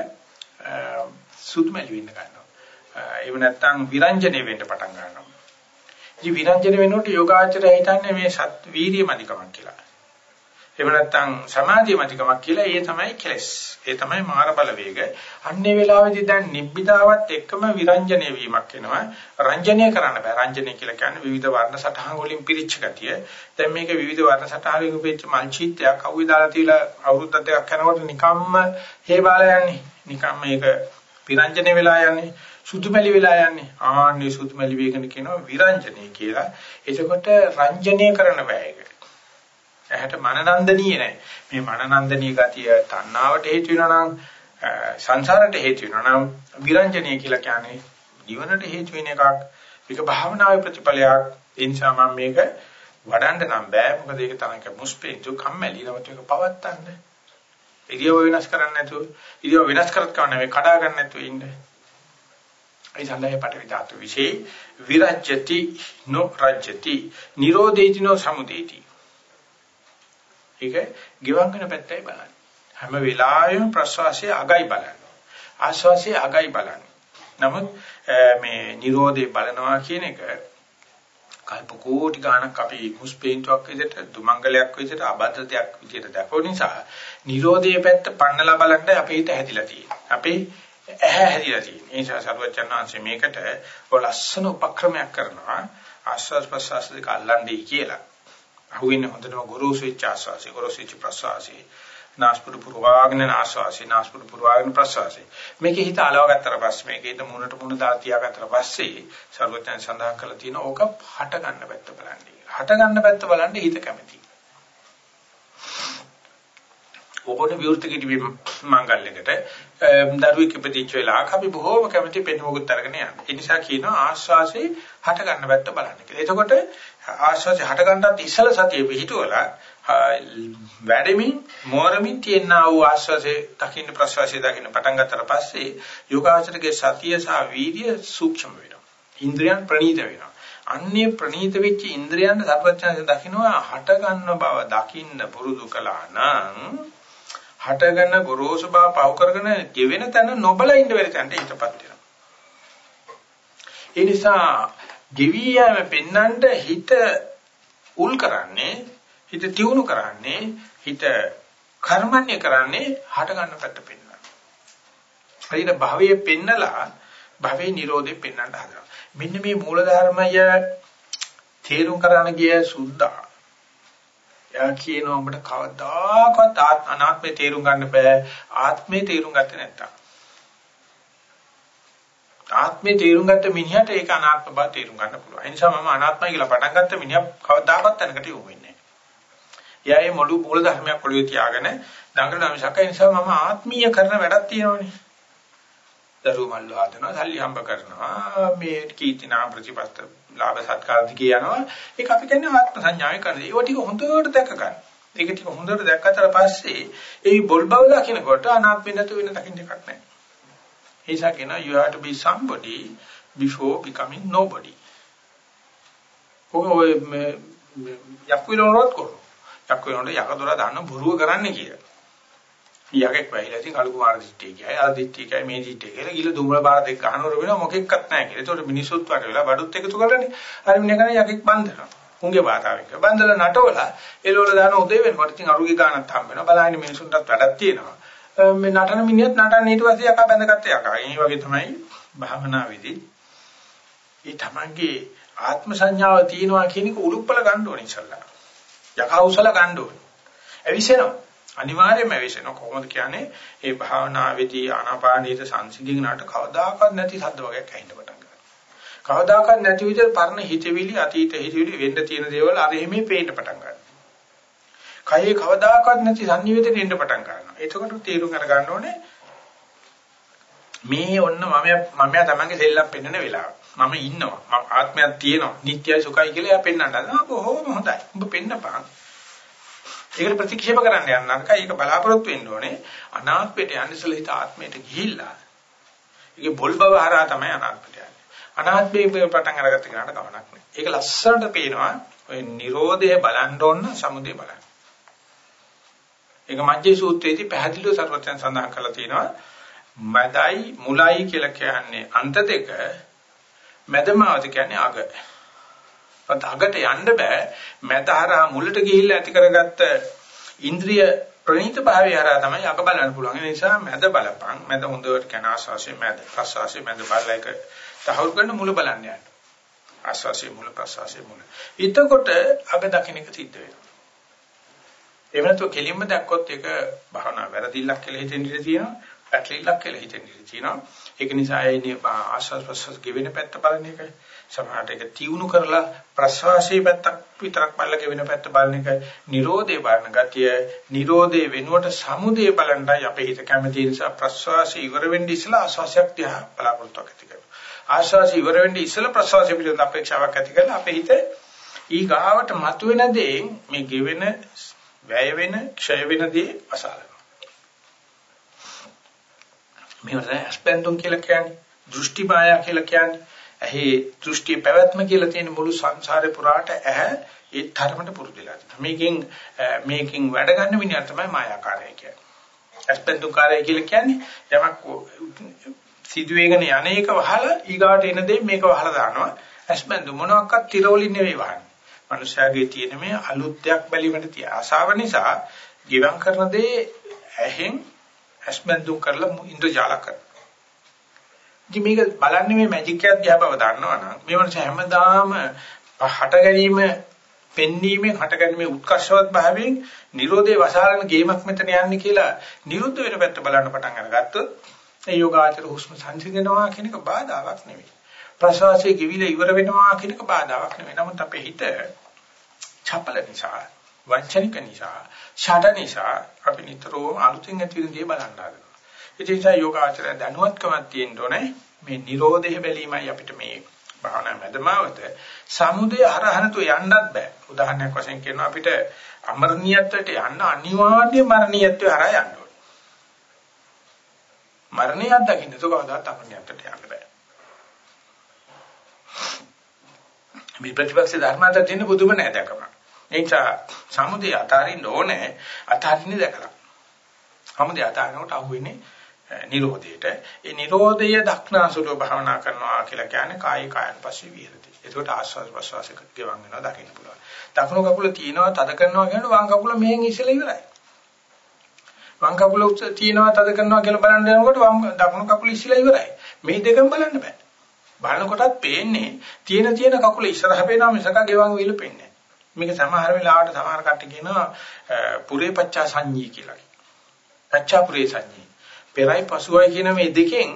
සුදුමැලි වෙන්න ගන්නවා. එහෙම නැත්නම් විරංජනේ වෙන්න පටන් ගන්නවා. ඉතින් විරංජන වෙනකොට යෝගාචරය හිතන්නේ මේ සත් වීර්යමනිකමක් කියලා එහෙම නැත්නම් සමාධිය මතිකමක් කියලා ඒ තමයි කෙලස්. ඒ තමයි මාර බලවේග. අන්නේ වෙලාවේදී දැන් නිබ්බිදාවත් එක්කම විරංජනීය වීමක් වෙනවා. රංජනීය කරන්න බෑ. රංජනීය කියලා කියන්නේ විවිධ වර්ණ සටහන් වලින් පිරිච්ච ගතිය. දැන් මේක විවිධ වර්ණ සටහන් වලින් පිරිච්ච මල් චීත්‍යයක් අවුයි දාලා තියලා අවුරුද්ද දෙකක් යනකොට නිකම්ම හේබාල යන්නේ. නිකම්ම මේක විරංජනීය වෙලා යන්නේ. සුදුමැලි වෙලා යන්නේ. ආන්නේ සුදුමැලි වේගන කියනවා විරංජනීය කියලා. එතකොට රංජනීය කරන්න බෑ ඒක. ඇහැට මනනන්දනීය නැහැ. මේ මනනන්දනීය ගතිය තණ්හාවට හේතු වෙනවා නම් සංසාරයට හේතු වෙනවා නම් විරංජනීය කියලා කියන්නේ නිවනට හේතු වෙන එකක්. මේක භාවනාවේ ප්‍රතිඵලයක්. ඒ නිසා මම මේක වඩන්න නම් බෑ. මොකද ඒක තරක මුස්පේතු කම්මැලි නමුත් ඒක පවත්තන්න. ඉරියව වෙනස් කරන්න නැතුව ඉරියව වෙනස් කරත් කවන්න මේ කඩා ගන්න නැතුව ඉන්න. ඒ සඳහා පටවි ධාතු විශේෂ විරජ්‍යති නො රජ්‍යති නිරෝධේති නො සමුදේති ඒක ගිවන් වෙන පැත්තයි බලන්නේ. හැම වෙලාවෙම ප්‍රශ්වාසයේ අගයි බලන්නේ. ආශ්වාසයේ අගයි බලන්නේ. නමුත් මේ Nirodhe බලනවා කියන එක කල්ප කෝටි ගණක් අපි මුස්පේන්තුවක් විදිහට දුමංගලයක් විදිහට අබද්ධතයක් විදිහට දැකෝ නිසා Nirodhe පැත්ත පන්නලා බලන්න අපේ හිත හැදිලා තියෙනවා. අපේ ඇහැ හැදිලා තියෙනවා. ඒ නිසා සරුවචනාංශ මේකට ඔය ලස්සන උපක්‍රමයක් කරනවා. ආස්වාස් ප්‍රසවාස දෙක අල්ලන්නේ කියලා. අහුවෙන්නේ හොඳටම ගුරුසු වෙච්ච ආස්වාසි ගුරුසු වෙච්ච ප්‍රසවාසි. නාස්පුඩු පුරවාගෙන ආස්වාසි නාස්පුඩු පුරවාගෙන ප්‍රසවාසි. මේකේ හිත අලව ගත්තට පස්සේ මේකේ හිත මුණට මුණ දාලා තියාගත්තට පස්සේ සර්වඥයන් සඳහන් කරලා තියෙන ඕක හට ගන්න පැත්ත බලන්නේ හට ගන්න පැත්ත බලන්නේ හිත කැමති ඕකෝට විවෘත කිඩි මංගල්‍යකට දරුවෙක් ඉපදිච්ච වෙලාවක අපි බොහෝම කැමති පෙන්න මොකුත් අරගෙන යනවා. ඒ නිසා කියනවා ආස්වාසේ හට ගන්න පැත්ත බලන්න කියලා. එතකොට ආස්වාසේ හට ගන්නත් ඉස්සල සතිය පිහිටුවලා වැඩමින් මෝරමින් තියෙනා වූ ආස්වාසේ දකින්න ප්‍රසවාසයේ දකින්න පටන් ගත්තට පස්සේ යෝගාචරයේ සතිය සහ වීර්ය සූක්ෂම වෙනවා. ඉන්ද්‍රියන් ප්‍රනීත වෙනවා. අන්නේ ප්‍රනීත වෙච්ච ඉන්ද්‍රියන් සර්වඥයන් දකින්නවා හට ගන්න බව දකින්න පුරුදු කළා නම් හටගෙන ගොරෝසු බව පව කරගෙන ගෙවෙන තැන නොබල ඉන්න බැරි තැනට හිතපත් වෙනවා. ඒ නිසා ගෙවි යෑම පෙන්නඳ හිත උල් කරන්නේ හිත තියුණු කරන්නේ හිත කර්මන්නේ කරන්නේ හට ගන්න පැත්ත පෙන්වනවා. හරියට භවයේ පෙන්නලා භවයේ Nirodhe පෙන්වන්න හදනවා. මෙන්න මේ මූලධර්මය තේරුම් කරන්න ගිය සුද්ධා එයා කියනවා ඔබට කවදාකවත් අනාත්මේ තේරුම් ගන්න බෑ ආත්මේ තේරුම් ගත්තේ නැත්තම්. ආත්මේ තේරුම් ගත්ත මිනිහට ඒක අනාත්ම බව තේරුම් ගන්න පුළුවන්. ඒ නිසා මම අනාත්මයි කියලා පටන් ගත්ත මිනිහා කවදාකවත් තැනකට යොමු වෙන්නේ නැහැ. එයා මේ මොළු මූල ධර්මයක් ඔළුවේ තියාගෙන දඟලන මිසක ඒ නිසා මම ආත්මීය කරන වැඩක් තියෙනවනේ. දරුවෝ මල්ල හදනවා, සල්ලි හම්බ කරනවා, මේ කීර්තිනා ප්‍රතිපත්ත ලාභ සත්කාර දිගේ යනවා. ඒක අපි කියන්නේ ආත්ම සංඥාවේ කරන. ඒව ටික හොඳට දැක ගන්න. ඒක ටික හොඳට දැක්කට පස්සේ ඒ බොල් බව දකින්නකොට අනාත්මෙ නැතු වෙන දකින්න එකක් නැහැ. ඒ නිසා කියනවා you have to be somebody before becoming nobody. ඔය යක්විලොනරත් කරනවා. යක්විලොනට යකදොර දාන්න බොරුව කරන්නේ කියලා. ඊයගෙක් වැහිලා ඉතින් කලු කුමාර දිට්ඨිය කියයි අර දිට්ඨිය කියයි මේ දිට්ඨිය කියලා ගිල දුම්බල බාර දෙක අහනවර වෙනවා මොකෙක්වත් නැහැ කියලා. ඒතකොට මිනිස්සුත් වට වෙලා බඩුත් එකතු කරලානේ අර මිනිහ කරන යකෙක් බන්ධනවා. උන්ගේ වාතාවෙක. බන්ධලා නටවලා එළවල දාන උදේ වෙනකොට ඉතින් අරුගේ ගානක් හම්බ වෙනවා. බලහින් මිනිසුන්ටත් වැඩක් තියෙනවා. මේ නටන මිනිහත් නටන ඊට පස්සේ යකා බැඳගත්ත යකා. ඒ වගේ තමයි භාවනාවේදී ඒ තමන්ගේ ආත්ම සංඥාව තියෙනවා කියන එක උලුප්පල ගන්න ඕනේ ඉස්සල්ලා. යකා උසල ගන්න ඕනේ. ඇවිසෙනවා. අනිවාර්යයෙන්ම වෙසෙනවා කොහොමද කියන්නේ? ඒ භාවනාවේදී ආනාපානීය සංසිඳින්නාට කවදාකවත් නැති සද්ද වගේක් ඇහෙන්න පටන් ගන්නවා. කවදාකවත් නැති විදිහට පරණ හිතවිලි අතීත හිතවිලි වෙන්න තියෙන දේවල් අර එහෙමේ පේන්න පටන් ගන්නවා. කයේ කවදාකවත් නැති සංනිවේදනය එන්න පටන් ගන්නවා. එතකොට තීරුම් අර ගන්න ඕනේ මේ ඔන්න මම මම තමන්ගේ දෙල්ලක් පෙන්වන වෙලාව. මම ඉන්නවා. ආත්මයක් තියෙනවා. නිට්ටයයි සුඛයි කියලා එයා පෙන්වන්නට ආ බොහොම හොඳයි. ඔබ පෙන්නපන් ඒකට ප්‍රතික්ෂේප කරන්න යන්න නරකයි. ඒක බලාපොරොත්තු වෙන්න ඕනේ. අනාත්මයට යන්න ඉස්සෙල්ලා හිත ආත්මයට ගිහිල්ලා. ඒකේ බොල් බව හරහා තමයි අනාත්මයට යන්නේ. අනාත්මයේ පටන් අරගත්ත කෙනාට කමක් නැහැ. ඒක ලස්සනට පේනවා. ඔය Nirodhe බලන්න ඕන සමුදේ බලන්න. ඒක මජ්ජේ සූත්‍රයේදී පැහැදිලිව සර්වඥයන් සඳහන් කරලා තියෙනවා. මදයි මුලයි කියලා කියන්නේ අන්ත දෙක මැදමාවද කියන්නේ අග. මත අගට යන්න බෑ. මැදහරහා මුලට ගිහිල්ලා ඇති කරගත්ත ඉන්ද්‍රිය ප්‍රණීත භාවය හරහා තමයි අග බලන්න පුළුවන්. ඒ නිසා මැද බලපං. මැද හොඳට කන ආස්වාසිය මැද ප්‍රසවාසිය මැද බලලා එක තහවුරු කරන මුල බලන්න යන්න. ආස්වාසිය මුල ප්‍රසවාසිය මුල. ඊටකොට අග දකින්න එක සිද්ධ වෙනවා. එහෙම නැත්නම් කෙලින්ම දැක්කොත් ඒක භාවනා වැරදිල්ලක් කියලා හිතෙන්න ඉඩ තියෙනවා. පැටලිල්ලක් කියලා හිතෙන්න ඉඩ තියෙනවා. ඒක නිසා ඒ ආස්වාස් ප්‍රසවාස ගෙවෙන පැත්ත බලන එක සමහරට ඒක තියුණු කරලා ප්‍රසවාසයේ පැත්තක් විතරක් බලලා ගෙවෙන පැත්ත බලන එක Nirodhe බලන ගතිය Nirodhe වෙනුවට සමුදේ බලන්නයි අපේ හිත කැමති නිසා ප්‍රසවාසය ඉවර වෙන්න ඉස්සලා ආස්වාසයක් තියා බලාපොරොත්තු ඇති කරනවා. ආස්වාසය ඉවර වෙන්න ඉස්සලා ප්‍රසවාසය පිළිබඳ අපේක්ෂාවක් ඇති කරලා අපේ හිත ඊ ගාවට මතුවෙන දේ මේ ගෙවෙන වැය වෙන ක්ෂය වෙන දේ අසාලනවා. මේවට අස්පෙන්දුම් කියලා කියන්නේ දෘෂ්ටි මායා කියලා කියන්නේ ඇහි දෘෂ්ටි පැවැත්ම කියලා තියෙන මුළු සංසාරේ පුරාට ඇහ ඒ ධර්මයට පුරුදුලා තියෙනවා. මේකෙන් මේකෙන් වැඩ ගන්න මිනිහා තමයි මායාකාරය කියන්නේ. අස්පෙන්දුකාරය කියලා කියන්නේ යමක් සිදුවේගෙන යන්නේක වහලා ඊගාට එන දේ මේක වහලා දානවා. ඇස්බන්දු මොනවාක්වත් තිරවලින් නෙවෙයි වහන්නේ. මනුෂයාගේ තියෙන මේ අලුත් දෙයක් බැලීමට තිය ආසාව නිසා ගිවම් කරන දේ ඇහෙන් ඇස්බන්දු කරලා ඉන්ද්‍රජාල කරනවා. ඉතින් මේක බලන්නේ මේ මැජික් එකක් දිහා බව දන්නවනම් මේ මනුෂය හැමදාම හට ගැනීම පෙන්වීමෙන් හටගන්නේ උත්කර්ෂවත් භාවයෙන් Nirodhe වසාලන ගේමක් මෙතන යන්නේ කියලා නිරුද්ධ වෙන පැත්ත බලන්න පටන් අරගත්තොත් ඒ යෝගාචර හුස්ම සංසිඳනවා කියන එක බාධාවක් නෙවෙයි. ප්‍රසවාසයේ කිවිල ඉවර වෙනවා කියන එක බාධාවක් නෙවෙයි. නමුත් අපේ හිත චපල නිසා, වංචනික නිසා, ෂඩ නිසා අපි නිතරම අලුතින් ඇති වෙන දේ බලන්න හදනවා. ඒ නිසා යෝගාචරය දැනුවත්කමක් තියෙන්න ඕනේ. මේ Nirodhe බැලීමයි අපිට මේ භාවනා මැදමාවත සමුදය හරහනතු යන්නත් බෑ. උදාහරණයක් වශයෙන් කියනවා අපිට අමරණීයත්වයට යන්න අනිවාර්ය මරණීයත්වය හරහා යන්න ඕනේ. මරණියක් දකින්න තෝකවදාත් අමරණීයත්වයට යන්න බෑ. මේ ප්‍රතිපක්ෂ ධර්මයට තියෙන බුදුම නැදකම. ඒ නිසා සමුදය අතාරින්න ඕනේ අතාරින්නේ දැකලා. සමුදය අතාරිනකොට අහුවෙන්නේ නිරෝධයට ඒ නිරෝධය දක්නාසුලව භාවනා කරනවා කියලා කියන්නේ කායි කායන පස්සේ විහෙරති. ඒකට ආස්වාද ප්‍රසවාස ගෙවන් වෙනවා දකින්න පුළුවන්. දකුණු කකුල තියෙනවා තද කරනවා කියන්නේ වම් කකුල මෙහෙන් ඉස්සෙල්ලා ඉවරයි. වම් කකුල තියෙනවා තද කරනවා කියලා බලන්න යනකොට වම් දකුණු කකුල ඉස්සෙල්ලා ඉවරයි. මේ දෙකම බලන්න බෑ. බලනකොටත් පේන්නේ තියෙන තියෙන කකුල ඉස්සරහ පේනවා මිසක ගෙවන් විල පේන්නේ මේක සමහර වෙලාවට සමහර කට්ටිය කියනවා පුරේ පච්චා සංඤී කියලා. පච්චා පුරේ සංඤී. පෙරයි පසුවයි කියන මේ දෙකෙන්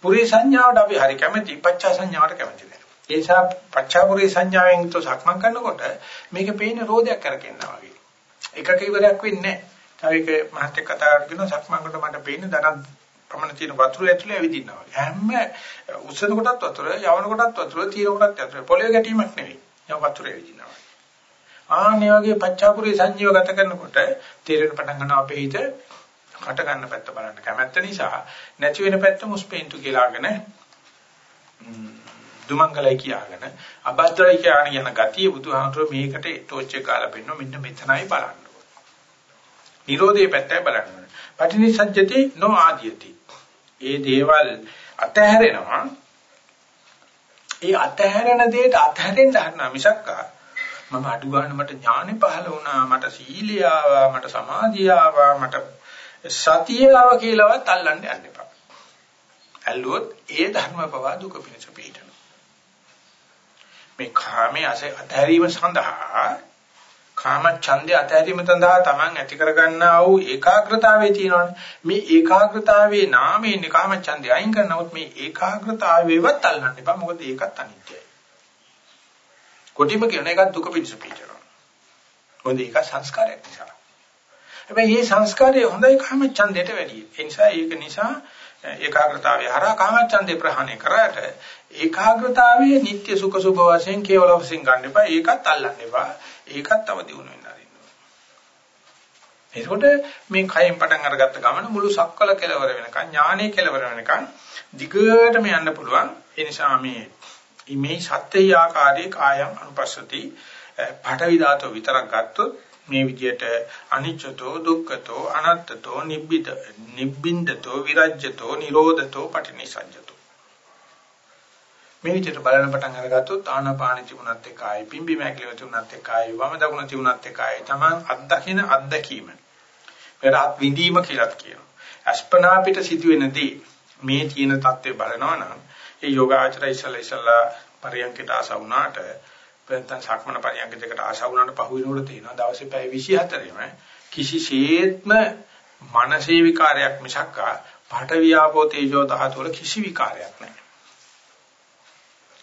පුරේ සංඥාවට අපි හරි කැමති පච්චා සංඥාවට කැමති නැහැ. ඒ නිසා පච්චා පුරේ සංඥාවෙන් તો සක්මන් කරනකොට මේක පේන්නේ රෝදයක් කරකිනවා වගේ. එකක ඉවරයක් වෙන්නේ නැහැ. තව එක මහත් එක්ක කතා කරගෙන සක්මන් කොට මට පේන්නේ දරක් පමණ තියෙන වතුර ඇතුලේ ඇවිදිනවා වගේ. හැම උස්සන කොටත් වතුර, යවන කොටත් වතුර, තීර කොටත් වතුර. පොළවේ ගැටීමක් නෙවෙයි. යව වතුර ඇවිදිනවා. ආන්නේ වගේ පච්චාපුරේ සංජීව ගත කරනකොට තීරණ පටන් ගන්නවා අපේ හිත හට ගන්න පැත්ත බලන්න. කැමැත්ත නිසා නැති වෙන පැත්ත මුස්පේන්තු කියලාගෙන දුමංගලයි කියාගෙන අබද්දයි කියන යන ගතිය බුදුහාමුදුර මේකට ටෝච් එක ගාලා පෙන්නන මෙන්න මෙතනයි බලන්න නිරෝධයේ පැත්තයි බලන්න පටිනිසජ්ජති නො ආදීයති ඒ දේවල් අතහැරෙනවා. ඒ අතහැරෙන දෙයට අතහැරෙන්න හදන මිසක්කා මම අඩු ගන්න මට ඥානෙ පහළ වුණා මට සීලිය ආවා මට සමාධිය ආවා මට සතියව කියලාවත් අල්ලන්න යන්න එපා. ඇල්ලුවොත් ඒ ධර්ම පවා දුක පිණිස පිටනවා. මේ කාමයේ අතහැරීම සඳහා කාම ඡන්දය අතහැරීම සඳහා Taman ඇති කරගන්නා වූ ඒකාග්‍රතාවයේ තියෙනවානේ. මේ ඒකාග්‍රතාවයේ නාමයෙන් කාම ඡන්දය අයින් කරනවොත් මේ ඒකාග්‍රතාවයවත් අල්ලන්න එපා. මොකද ඒකත් අනිත්‍යයි. කොටිම කියන එක දුක පිණිස පිටනවා. මොකද ඒක සංස්කාරයක් නිසා. හැබැයි මේ සංස්කාරය හොඳයි කාමච්ඡන්දයට වැඩියි. ඒ නිසා ඒක නිසා ඒකාග්‍රතාවය හරහා කාමච්ඡන්දේ ප්‍රහාණය කරාට ඒකාග්‍රතාවයේ නිත්‍ය සුඛ සුභ වශයෙන් කේවල වශයෙන් ගන්න එපා. ඒකත් අල්ලන්න එපා. ඒකත් අවදි වුණ වෙන්න ආරින්න. එතකොට මේ කයෙන් පටන් අරගත්ත ගමන මුළු සක්වල කෙලවර වෙනකන් ඥානයේ කෙලවර වෙනකන් දිගටම යන්න පුළුවන්. ඒ නිසා මේ මේ සත්‍යය ආකාරයේ කායම් අනුපස්සති පඨවි ධාතෝ විතරක් ගත්තොත් මේ විදියට අනිච්චතෝ දුක්ඛතෝ අනත්තතෝ නිබ්බිත නිබ්බින්දතෝ විරජ්‍යතෝ නිරෝධතෝ පටිනිසඤ්ඤතෝ මේ විදියට බලන පටන් අරගත්තොත් ආනාපාන තිබුණත් එකයි පිම්බි මැකිලිව තිබුණත් එකයි වම දකුණ තිබුණත් එකයි තමන් අත්දකින අත්දැකීම. පෙරත් විඳීම කියලා කියනවා. අස්පනා පිට සිදුවෙනදී මේ තියෙන தත්ත්වය බලනවා නම් ඒ යෝගාචරය ඉස්සලා ඉස්සලා පරියන්කට ආස වුණාට නැත්නම් සක්මන පරියන්ක දෙකට ආශා වුණාට පහු වෙනකොට තියෙනවා දවසේ පැය 24ෙම කිසිසේත්ම මානසික විකාරයක් මිසක් පාඨ වියාපෝ තේජෝ ධාතු වල කිසි විකාරයක් නැහැ.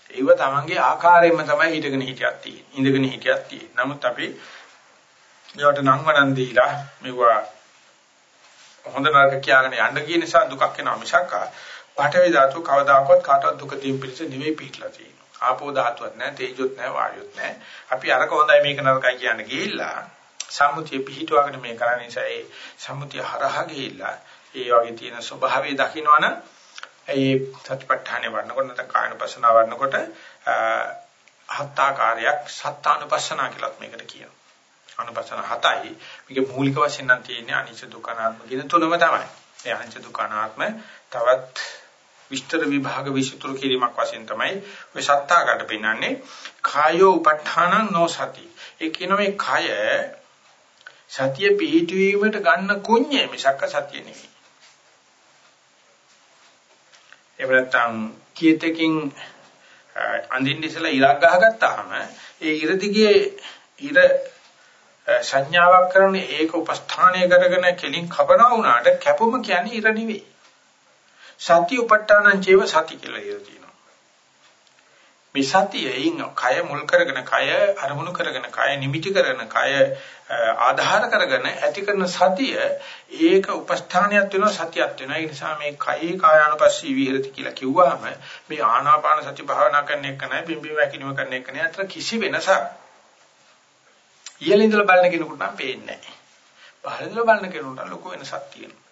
ඒව තමන්ගේ ආකාරයෙන්ම තමයි හිටගෙන හිටියක් තියෙන්නේ. ඉඳගෙන හිටියක් තියෙන්නේ. නමුත් අපි ඒවට නම් වණන් දීලා මෙවුවා හොඳ නරක කියලාගෙන යන්න කියන නිසා දුකක් එනවා මිසක් පාඨ ධාතු කවදාකවත් කාටවත් දුක දීම් පිළිස නෙවෙයි පිටලා තියෙන්නේ. ආපෝ ධාතුවක් නැහැ, තේජොත් නැහැ, වායොත් නැහැ. අපි අරක හොඳයි මේක නරකයි කියන ගිහිල්ලා සම්මුතිය පිහිටුවාගෙන මේ කරන නිසා ඒ සම්මුතිය හරහා ගිහිල්ලා ඒ වගේ තියෙන ස්වභාවය දකින්නවනම් ඒ සත්‍යපට්ඨානේ වඩනකොට නැත්නම් කායනුපස්සනාව වඩනකොට හත්තාකාරයක් සත්තානුපස්සනා කියලාත් මේකට කියනවා. අනුපස්සන හතයි. මේකේ මූලික වශයෙන් නම් තියෙන්නේ අනිච්ච දුක්ඛ අනාත්ම කියන තුනම තමයි. ඒ අනිච්ච දුක්ඛ අනාත්ම තවත් විස්තර විභාග විසුතුරු කිරීමක් වශයෙන් තමයි ඔය සත්තාකට පෙන්වන්නේ කායෝ උපට්ඨානං නොසති. ඒ කියන මේ කය සතිය පිහිටවීමට ගන්න කුඤ්ඤය මිසක්ක සතිය නෙවෙයි. එහෙම නැත්නම් කීතකින් අඳින්න ඉස්සලා ඉරක් ගහගත්තාම ඒ ඉර දිගේ ඉර සංඥාවක් කරන ඒක උපස්ථානය කරගෙන කෙලින් කපනවා වුණාට කැපුම කියන්නේ ඉර නෙවෙයි. සති උපට්ඨානං චේව සති කියලා ඉර තියෙනවා. මේ සතියෙන් කය මුල් කරගෙන කය අරමුණු කරගෙන කය නිමිටි කරගෙන කය ආධාර කරගෙන ඇති කරන සතිය ඒක උපස්ථානයක් වෙනවා සතියක් වෙනවා. ඒ නිසා මේ කයේ කායානුපස්සී විහෙරති කියලා කිව්වහම මේ ආනාපාන සති භාවනා කරන එක නෑ බිම්බි වැකිලිම කරන එක නෑ. අතර කිසි වෙනසක් ඉහළ ඉඳලා බලන කෙනෙකුට නම් පේන්නේ නෑ. පහළ ඉඳලා බලන කෙනෙකුට ලොකු වෙනසක් තියෙනවා.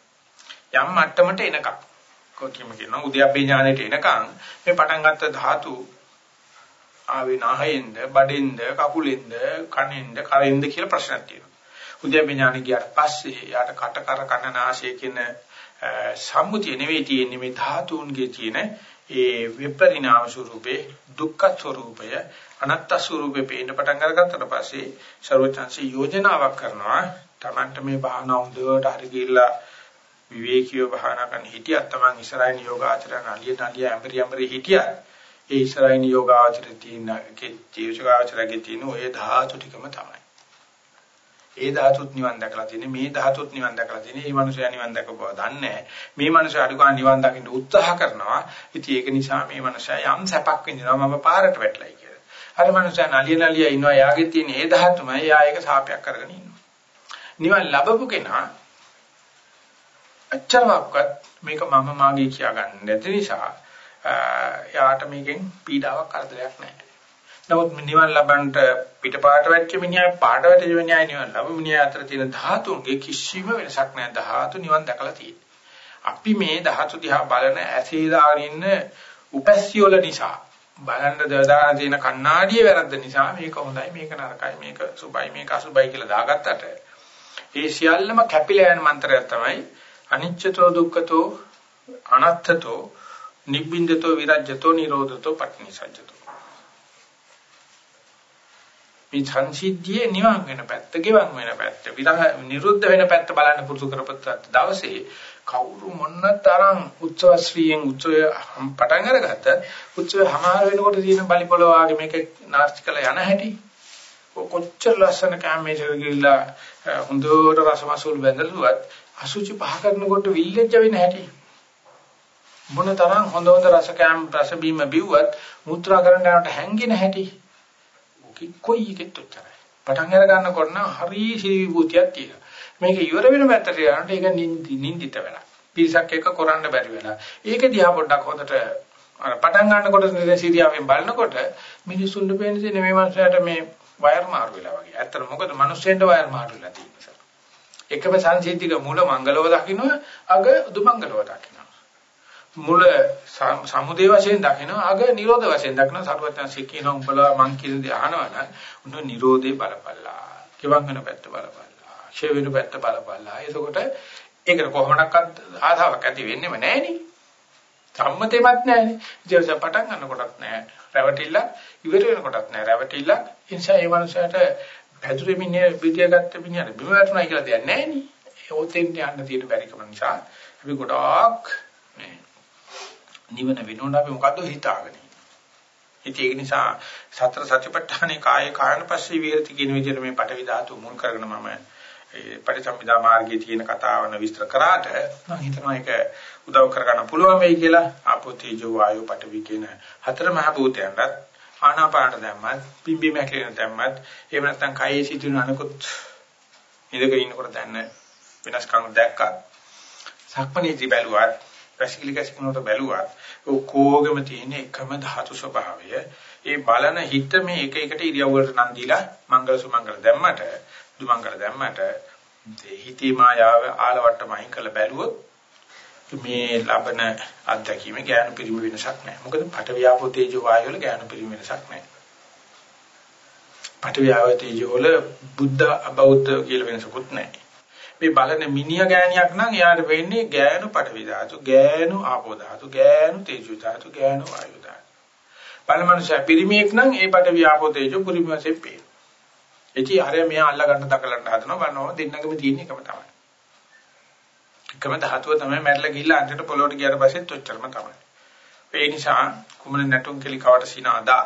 යම් මට්ටමට එනකම් කොකියම කියනවා උද්‍යප්පේ ඥානෙට එනකම් මේ පටන් ගත්ත ධාතු ආවේ නහයෙන්ද බඩෙන්ද කකුලෙන්ද කනෙන්ද කරෙන්ද කියලා ප්‍රශ්නක් තියෙනවා. උද්‍යපඥාන ගියාට පස්සේ යාට කට කර කන නාසය කියන සම්මුතිය නෙවෙයි තියෙන්නේ මේ ධාතුන්ගේ තියෙන ඒ විපරිණාම ස්වරූපේ දුක්ඛ ස්වරූපය අනත්ත ස්වරූපේ පේන්න පටන් අරගත්තට පස්සේ ਸਰවචන්සි යෝජනාවක් කරනවා Tamanට මේ භාවනා හොඳට හරි ගිහිල්ලා විවේකීව භාවනා කරන හිටියත් Taman ඉස්සරහින් යෝගාචරණ අලිය නලිය ඇඹරි ඇඹරි හිටියත් ඒ ඉස්සරහින් යෝගාචර තියෙන ජීවචාචරයේ තියෙන ওই ධාතු ටිකම තමයි. ඒ ධාතුත් නිවන් දැකලා තියෙන්නේ මේ ධාතුත් නිවන් දැකලා තියෙන්නේ. මේ මනුස්සයා නිවන් දැක බව දන්නේ මේ මනුස්සයා අඩුකා නිවන් දකින්න උත්සාහ කරනවා. ඉතින් ඒක නිසා මේ මනුස්සයා යම් සැපක් විඳිනවා මම පාරට වැටලයි කියලා. අර මනුස්සයා නලිය නලිය ඉන්නවා. යාගේ තියෙන ඒ ධාතුමයි යා ඒක සාපයක් කරගෙන ඉන්නවා. නිවන් ලැබපු කෙනා අච්චරවක්වත් මේක මම මාගේ කියා ගන්න නැති නිසා යාට මේකෙන් පීඩාවක් කරදරයක් නැහැ. නමුත් නිවන් ලබන්නට පිටපාට වැච්ච මිනිහා පාට වැටෙච්ච මිනිහා නිවන් ලැබු මිනිහා අතර තියෙන ධාතුන්ගේ කිසිම වෙනසක් නැහැ. ධාතු නිවන් දැකලා තියෙන්නේ. අපි මේ ධාතු දිහා බලන ඇසේ දාගෙන ඉන්න උපැස්සියොල නිසා බලන්න දදාන තියෙන කණ්ණාඩිය වැරද්ද නිසා මේක හොඳයි මේක නරකයි මේක සුබයි මේක අසුබයි කියලා දාගත්තට ඒ සියල්ලම කැපිලා යන මන්ත්‍රයක් තමයි අනිච්චතෝ දුක්ඛතෝ අනත්තතෝ නිබ්බින්දතෝ විරජ්‍යතෝ නිරෝධතෝ පටිනිසජ්ජතෝ. මේ සංසිද්ධියේ නිවන් වෙන පැත්ත, ගෙවන් වෙන පැත්ත, විරහ නිරුද්ධ වෙන පැත්ත බලන්න පුරුදු කරපත් දවසේ කවුරු මොන්න තරම් උත්සව ශ්‍රීයෙන් උත්සවය පටන් අරගත්ත උත්සවය හමාර වෙනකොට තියෙන බලපොළ වාගේ මේක නාස්තිකල යන හැටි. කොච්චර ලස්සන කැමේජර් ගිහිල්ලා හොඳට රසමසුල් බැඳලුවත් අසුචි පහ කරනකොට විල්ලෙජ්ජ වෙන හැටි. මොන තරම් හොඳ හොඳ රස කෑම රස බීම බිව්වත් මුත්‍රා කරන්න යනකොට හැංගෙන හැටි. කොයි එකෙත් උච්චරයි පටන් අර ගන්නකොට නම් හරි සිවිභූතියක් තියෙනවා. මේක ඉවර වෙන පැත්තට යනකොට ඒක නින්දි නින්දිත වෙලා. පිරිසක් එක්ක කරන්න බැරි වෙලා. ඒක දිහා පොඩ්ඩක් හොඳට අර පටන් ගන්නකොට සිරියාවෙන් බලනකොට මිනිසුන්ට පේන්නේ මේ මනුස්සයාට මේ වයර් මාරු වෙලා වගේ. ඇත්තට මොකද? මිනිස්සෙන්ට වයර් මාරු වෙලා තියෙන්නේ. එකම සංසිද්ධික මූල මංගලව දකින්න අග දුමංගලව දකින්න. මුල සමුදේ වශයෙන් දකිනවා අග නිරෝධ වශයෙන් දකිනවා. සර්වඥාන්සේ කියන උඹලා මං කියන දේ අහනවනම් උන්න නිරෝධේ බලපල්ලා. කිවන් වෙන පැත්ත බලපල්ලා. ෂේ වෙන පැත්ත බලපල්ලා. එතකොට ඒකට කොහොමඩක්වත් ආධාවක් ඇති වෙන්නේම නැහෙනේ. සම්මතෙමත් නැහැනේ. ඉතින් පටන් ගන්නකොටත් නැහැ. රැවටිල්ල ඉවර වෙනකොටත් නැහැ. රැවටිල්ල ඒ නිසා ඒ මනුස්සයාට පැදුරේ මිනිහ පිටිය ගත්ත මිනිහට බිම වැටුණා කියලා දෙයක් නැහැනේ. ඒ ඔතෙන් යන්න තියෙන බැරිකම නිසා අපි ගොඩාක් නිවන වෙනකොට අපි මොකද්ද හිතාගෙන ඉතින් ඒක නිසා සතර සතිපට්ඨානේ කායේ කායන පස්සේ විහෙරති කියන විදිහට මේ පටවි ධාතු මුල් කරගෙන මම ඒ පරිසම්පදා මාර්ගයේ තියෙන කතාවන විස්තර කරාට මම හිතනවා ඒක උදව් කරගන්න පුළුවන් වෙයි කියලා. ආපෝ තේජෝ වායෝ පටවි කියන හතර මහ භූතයන්ට ආනාපාන දැම්මත් පිම්බි මැකලෙන දැම්මත් එහෙම නැත්නම් කයේ සිටින අනිකුත් ඉඳගෙන ඉන්නකොට දැන්න වෙනස්කම් දැක්කත් සක්මණේදී බැලුවත් පැසිකිලි කැසිකුනට බැලුවත් ඔක්කොගෙම තියෙන එකම ධාතු ස්වභාවය. ඒ බලන හිත මේ එක එකට ඉරියව්වලට නම් දීලා මංගල සුමංගල දැම්මට දුමංගල දැම්මට හිතේ මායාව ආලවට්ටම අයින් කරලා බැලුවොත් මේ ලබන අත්දැකීම ඥාන පිරිමි වෙනසක් නැහැ. මොකද පටවියාපෝ තේජෝ වායු වල ඥාන පිරිමි වෙනසක් නැහැ. පටවියාපෝ තේජෝ වල බුද්ධ අබෞද්ධ කියලා වෙනසකුත් නැහැ. මේ බලන මිනිය ගෑණියක් නම් එයාට වෙන්නේ ගෑනු පඨවි ධාතු, ගෑනු ආපෝ ධාතු, ගෑනු තේජෝ ධාතු, ගෑනු වායු ධාතු. බලමනුෂය පිරිමියෙක් නම් ඒ පඨවි ආපෝ තේජෝ පුරිම වශයෙන් පේන. එචි හරය මෙයා අල්ල ගන්න දකලන්න හදනවා බලනවා දෙන්නගම තියෙන එකම තමයි. එකම ධාතුව තමයි මැරලා ගිහිල්ලා අන්තිමට පොළොවට ගියාට පස්සෙත් ඔච්චරම තමයි. ඒ නිසා කුමන නැටුම් කෙලි කවට සිනාදා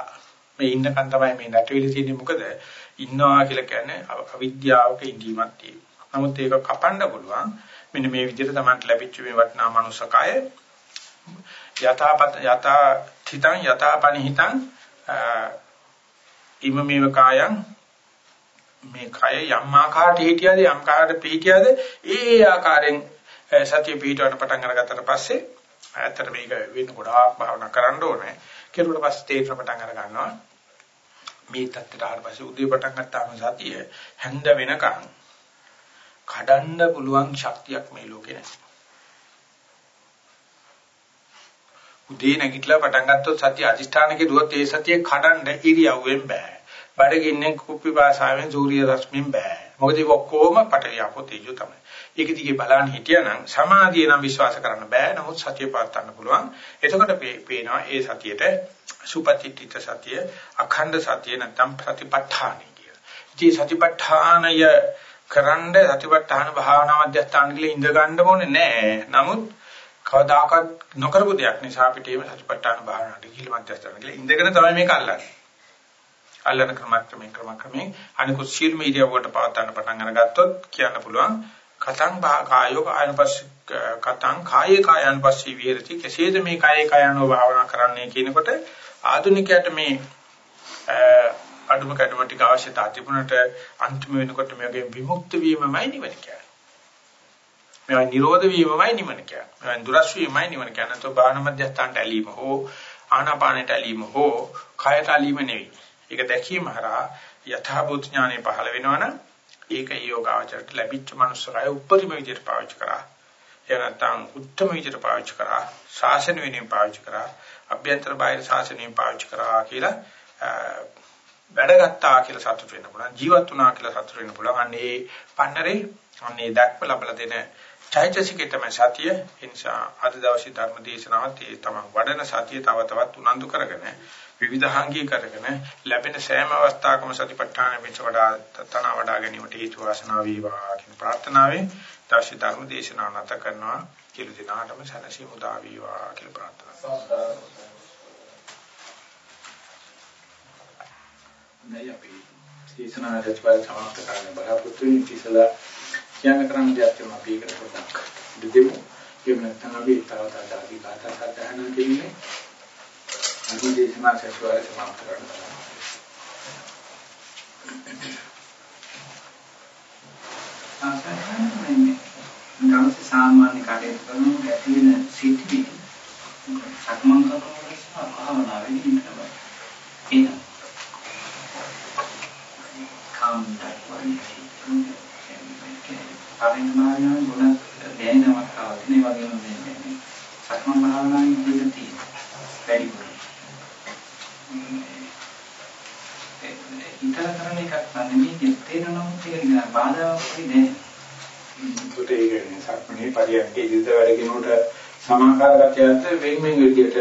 මේ ඉන්නකන් තමයි මේ නැටවිලි තියෙන්නේ මොකද ඉන්නවා කියලා කියන්නේ අවිද්‍යාවක ඉඳීමක් තියෙනවා. නමුත් ඒක කපන්න පුළුවන් මෙන්න මේ විදිහට තමයි ලැබිච්ච මේ වටිනා මනුස්සකය යථාපත යථා තිතං යථාපනිහිතං ඉම මේව කායං මේ කය යම් ආකාරයට හිටියද යම් ආකාරයට පිහිටියද ඒ ඒ ආකාරයෙන් සතිය පිහිටවට පටන් අරගත්තට පස්සේ ඇත්තට මේක වෙන ගොඩාක් භාවනා කරන්න ඕනේ. කෙරුවට පස්සේ තේරෙන පටන් අර ගන්නවා. මේ தත්තට ආවට පස්සේ උදේ පටන් ගත්තාම සතිය හැන්ද වෙනකන් කඩන්න පුළුවන් ශක්තියක් මේ ලෝකේ නැහැ. උදේ නැගිටලා පටන් ගත්තොත් සතිය අදිෂ්ඨාන කෙරුවොත් ඒ සතිය කඩන්න ඉරියව්වෙන් බෑ. බඩගින්නේ කුප්පි භාෂාවෙන් සූර්ය රශ්මියෙන් බෑ. මොකද ඒක ඔක්කොම පටවිය අපෝතේජු තමයි. ඒක දිගේ බලන්න හිටියනම් සමාධිය නම් විශ්වාස කරන්න බෑ. නමුත් සතිය පාත්තන්න පුළුවන්. එතකොට පේනවා ඒ සතියට සුපතිත්‍ිත සතිය, අඛණ්ඩ සතිය නැත්නම් ප්‍රතිපත්තාණි කිය. ඉතින් සතිපට්ඨානය කරන්න සතිපට්ඨාන භාවනා මධ්‍යස්ථාන කියලා ඉඳ ගන්න ඕනේ නෑ. නමුත් කවදාකවත් නොකරපු දෙයක් නිසා අපිට මේ සතිපට්ඨාන භාවනාවට කියලා මධ්‍යස්ථාන කියලා ඉඳගෙන තමයි මේක අල්ලන්නේ. අල්ලන ක්‍රමක්‍රමයෙන් ක්‍රමක්‍රමයෙන් අනිකුත් සීල් මීඩියා වලට පවත්වන්න පටන් අරගත්තොත් කියන්න පුළුවන් කතං කායෝ කායනපස් කතං කායේ කායනපස්සී විහෙරති කෙසේද මේ කායේ කායනෝ භාවනා කරන්නේ කියනකොට ආධුනිකයට මේ අඩුම කැඩුම ටික අවශ්‍යතාව තිබුණට අන්තිම වෙනකොට මේකෙන් විමුක්ත වීමමයි නිවන කියන්නේ. මේවා නිරෝධ වීමමයි නිවන කියන්නේ. මේවා දුරස් වීමමයි නිවන කියන්නේ. તો භාවනා මධ්‍යස්ථානට ඇලීම හෝ ආනාපානට ඇලීම හෝ කායට ඇලීම නෙවෙයි. ඒක දැකීම හරහා යථාභූත ඥානෙ පහළ වෙනවනම් ඒක යෝගාචරයට ලැබිච්ච මනුස්සකය උපරිම විදිහට පාවිච්චි කරා. එහෙම නැත්නම් උත්තම විදිහට පාවිච්චි කරා. ශාසන වෙනින් පාවිච්චි කරා. අභ්‍යන්තර බාහිර ශාසනයෙන් පාවිච්චි කරා කියලා වැඩ ගත්තා කියලා සතුට වෙන්න පුළුවන්. ජීවත් වුණා කියලා සතුට වෙන්න පුළුවන්. අන්නේ පන්නරේ අන්නේ දැක්ම ලබලා දෙන චෛතසිකේ තමයි සතිය. ඒ නිසා අද දවසේ ධර්ම දේශනාවත් ඒ තමයි වඩන සතිය තව තවත් උනන්දු කරගෙන විවිධාංගී කරගෙන ලැබෙන සෑම අවස්ථාවකම සතිපට්ඨාන වෙච්ච වඩා තන වඩා ගැනීමට හේතු වාසනා වේවා කියන ප්‍රාර්ථනාවෙන් තාශි ධර්ම දේශනාව නැත කරනවා කියලා දිනාටම සැනසීම උදා වේවා කියලා ප්‍රාර්ථනා කරනවා. නැයි අපි දේශනාව රචපල සමාප්ත කරන්න බලාපොරොත්තු වෙන ඉතිසලා කියන්න කරන්න දෙයක් තියෙනවා අපි ඒකට පොඩ්ඩක් දෙමු. එහෙම නැත්නම් අපි තව තවත් ආදී කතා සාධාරණ දෙන්නේ අද දේශනා සැකවල සමාප්ත කරනවා.
ආසන්න දවස් සාමාන්‍ය කටයුතු කරන ඇති වෙන සිද්ධි සක්මන් කරනකොට භාවනාවෙන් ඉන්නවා. එන කාම්ඩක් වගේ පරිමාණ ගුණ දැනෙනවක් අවශ්‍ය වගේම මේ සක්මන් භාවනාවේ ඉඳී තියෙනවා. වැඩි හිතලා කරන එකක් නෙමෙයි තේරෙනවා ඒක නිකන් බාධාවක් වගේ
ඒකට ඒ කියන්නේ සක්මණේ පරියන්කේ යුද වැඩ කෙනෙකුට සමාකාර ගතියත් වෙන වෙන විදියට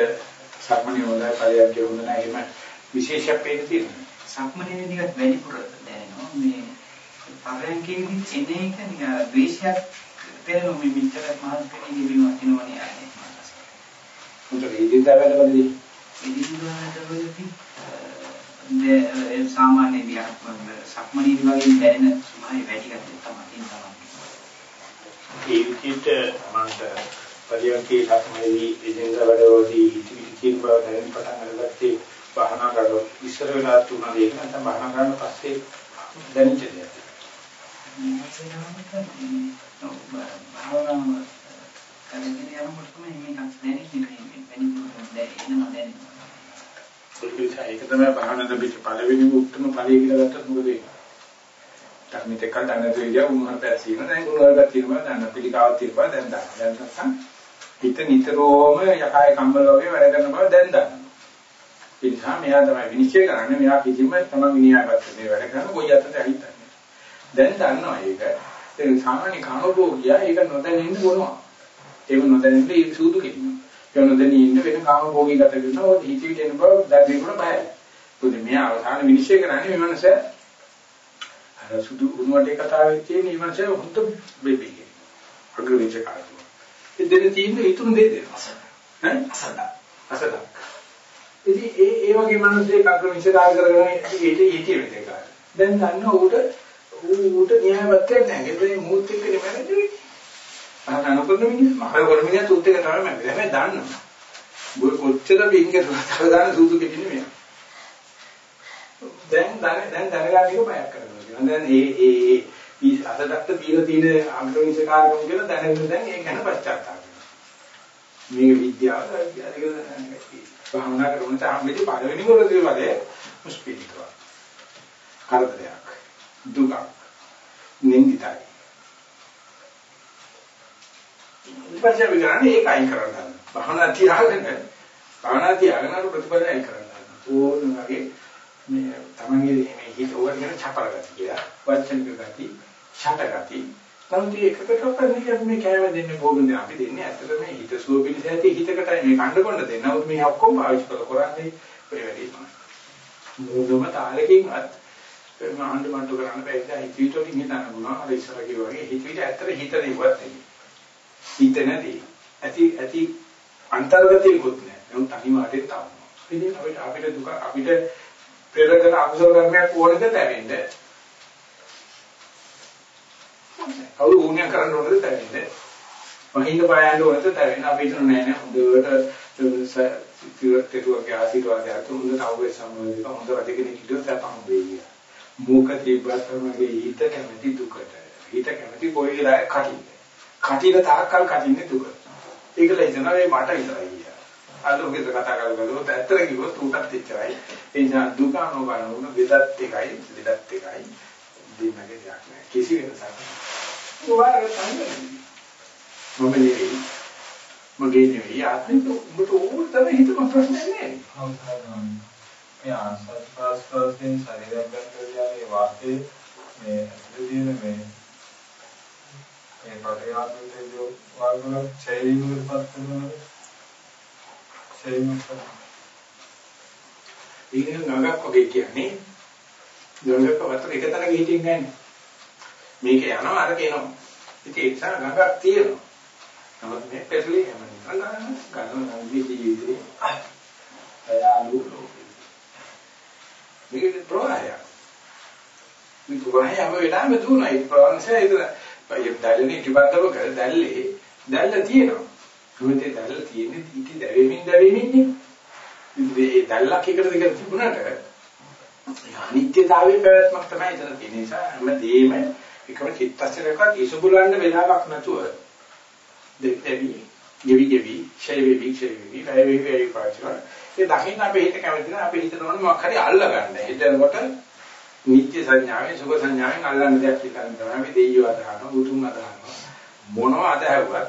සක්මණේ හොඳයි පරියන්කේ හොඳ නැහැ එහෙම විශේෂයක් පේන තියෙනවා.
සක්මණේ නිකන් වැඩිපුර දැනෙනවා මේ පරියන්කේදී එන එක නිකන් ද්වේෂයක් තේරෙනවා මේ මෙච්චර මහත් කෙනෙක් ඉබිනව වෙනවනේ ආයේ.
උන්ට ඉදින්දා වැඩවලදී
වැඩවලදී ඒ සාමාන්‍ය විහාර සක්මණේ වගේ දැනෙන සුභායි වැඩි ගැටේ තමයි තියෙනවා.
ඒ විදිහට මන්ට පරියන්කේ සක්මණේදී එදිනදා වැඩවලදී ඉතිරි කියන බව දැනෙන්න පටන් අරගත්තේ භාවනා කරලා ඉස්සර වෙලා තුනක් ඒක නැත්නම් භාවනා කරන පස්සේ දැනෙච්ච දෙයක්.
භාවනාව කරගෙන යනකොට තමයි මේක දැනෙන්නේ වෙනිපුර දැනෙනවා දැනෙනවා.
ඒක තමයි භාවනාද පිට පළවෙනි උත්තරම ඵලය කියලා ගත්තත් මොකද වෙන්නේ? ධර්මිත එක්ක දන්න දෙවිය උන්වහන්සේ පැසීම දැන් උන්වහන්සේ තියෙනවා දන්න පිළිකාවක් තියෙනවා දැන් දන්න. දැන් නැත්නම් හිත නිතරම යකාය කම්බල වගේ වැඩ කරන බව දැන් දන්නවා. ඒ නිසා මෙයා තමයි විනිශ්චය කරන්නේ මෙයා කිසිම තමයි විනයාගත්ත මේ වැඩ කරන කොයි අතට ඇහිටන්නේ. දැන් දන්නවා ඒක. ඒ සාමාන්‍ය කාමභෝගියා ඒක නොදැනින්න බොනවා. ඒක නොදැනින්න ඒ සූදු කෙලිනවා. ඒක නොදැනී ඉන්න වෙන කාමභෝගී ගත කරනවා. ඔය හිතවිලි එන බව දැනෙන්න බයයි. මොකද මෙයා අවසාන විනිශ්චය කරන්නේ මේ මනස අර සුදු උණුවටේ කතාවේ තියෙන මේ මනස හොඳ බෙබී. අග්‍රවිච කාර්යය. ඒ දෙන තියෙන ඊතුරු දෙය දෙනවා. ඈ අසඩ. අසඩ. ඉතින් ඒ ඒ වගේ මිනිස්සෙක් අග්‍රවිච කාර්ය කරගෙන ඊට ඊට වෙද දැන් දන්න ඌට ඌට න්‍යායපත්‍යක් නැහැ. ඒ මූත් එක්ක නෙමෙයි. අහන අනුකරන මිනිහ මහර කරන මිනිහ තුත් එක තමයි මම. හැබැයි දන්නවා. බොල් කොච්චර බින්ගේ තුනතර දාන සූදු කෙටිනේ මෙයා. දැන් දැන් දැන් දැනගන්න එක බයක් කරනවා. දැන් ඒ ඒ ඒ අසඩක්ට තියලා තියෙන අග්‍රවිංශ කාර්යක්‍රම කියලා දැනගෙන දැන් ඒක ගැන පශ්චාත්තාප වෙනවා. මේක විද්‍යාව භාවනා කරන තාමෙදි පළවෙනි මොකද වලේ මුස්පිලිකව. කරදරයක් දුකක් නින්දිතයි. ඊපස්සේ අපි කරන්නේ ඒක අයින් කරන්න. භාවනා තියාගෙන භාවනා තියාගෙන අර ප්‍රතිපද අයින් කරන්න. ඕන වගේ මේ තමන්ගේ මේ හිත ඕවරගෙන චපරගති කියලා වචනික ගති, ඡටගති. නමුත් ඒකකට කරන්නේ මේ කෑම දෙන්නේ බෝගුනේ අපි දෙන්නේ ඇත්තට මේ හිත සුව පිළිස ඇති හිතකටයි මේ කණ්ඩ කොණ්ඩ දෙන්නේ. නමුත් මේ ඔක්කොම පාවිච්චි කරන්නේ ඔය වැඩේ තමයි. මොනම තාලකින්වත් මහන්ඩ මන්ට කරන්න බෑ ඒක හිතවිලි වලින් හිතන්න පුළුවන් අර ඉස්සර කිව්වා වගේ හිතවිලි ඇත්තට හිත නෙවත් හිත නැති. ඇති ඇති අන්තර්ගතයකුත් නෑ නමුත් අනිවාර්යයෙන් තාම ඉතින් අපිට අපිට දුක අපිට පෙරකන අකුසල කර්මයක් ඕනද තැවෙන්න? කවුරු වුණා කරන්න ඕනද තැවෙන්න? මහින්ද පායන්න ඕනද තැවෙන්න? අපි හිතන නෑ නෑ. හොඳට තිරුවගේ ආශිර්වාදයක් හොඳට අවුවේ සම්බන්ධව හොඳ වැඩ කෙනෙක් හිටියොත් තමයි වෙන්නේ මූක තිබ්බත්මගේ හිත කැමති දුකට. හිත කැමති කොයි වෙලාවෙ කටින්. කටින තාක්කල් කටින්නේ දුක. ඒකල හිතනවා මේ මට විතරයි කියලා. අද ඔකේ කතා කරගලුවොත් ඇත්තට කිව්වොත් උටත් එච්චරයි. ඒ නිසා දුක අනුගමන උන වෙදත් එකයි වෙදත් එකයි දෙන්නගේ දෙයක් නෑ. කිසි වෙනසක් නෑ. උවාරක තමයි. මම නෙවෙයි. මගේ නෙවෙයි ආත්මෙට උඹට ඕන තමයි හිතම ප්‍රශ්නේ නෑ.
මේ ආස්වාද ප්‍රාස්වාදයෙන් ශරීරයක් ගන්න මේ වාතයේ මේ ඇතුළේ තියෙන මේ මේ පරිආත්මයේ දෝ වර්ගවල ඡේදීන් වලපත් වෙනවා. ඡේදීන්
ඒක නගක් වගේ කියන්නේ ගඟක වතුර එක තැනක හිටින්නේ නැහැ මේක යනවා අරක එනවා ඉතින් ඒ නිසා ගඟක් තියෙනවා. නමුත් මේ පෙරලි හැම නිකන් ගන්න ගන්න නම් ජීවිතේ අයාලු මේක ප්‍රවාහයක්. මේ ප්‍රවාහය හැම වෙලාවෙම දුවනවා. ඒ ප්‍රවාහය ඉතින් ඒ දැල්ලේ ටිබන්දව කර දැල්ලේ දැල්ල තියෙනවා. මොකද ඒ දැල්ල තියෙන්නේ ඉති දැවෙමින් දැවෙමින්නේ. මේ දැල්ලක් එකට දෙක තිබුණාට අනිත්‍යතාවයේ පැවැත්මක් තමයි එතන තියෙන නිසා හැමදේම එකම චිත්තස්තරයකට ඉසුබුලන්න වෙලාවක් නැතුව දෙවි ගෙවි ගෙවි ෂේ වෙවි ෂේ වෙවි වැය වෙවි වැය පාචන ඒ දකින්න අපේ හිත කැමති නැහැ අපේ හිතට ඕනේ මොකක් හරි අල්ල ගන්න. හිතනකොට නිත්‍ය සංඥාවෙන් සුඛ සංඥාවෙන් අල්ලන්න දෙයක් හිතන්න තමයි අපි දෙයියව අදහනවා, බුදුන් අදහනවා. මොනවා අදහුවත්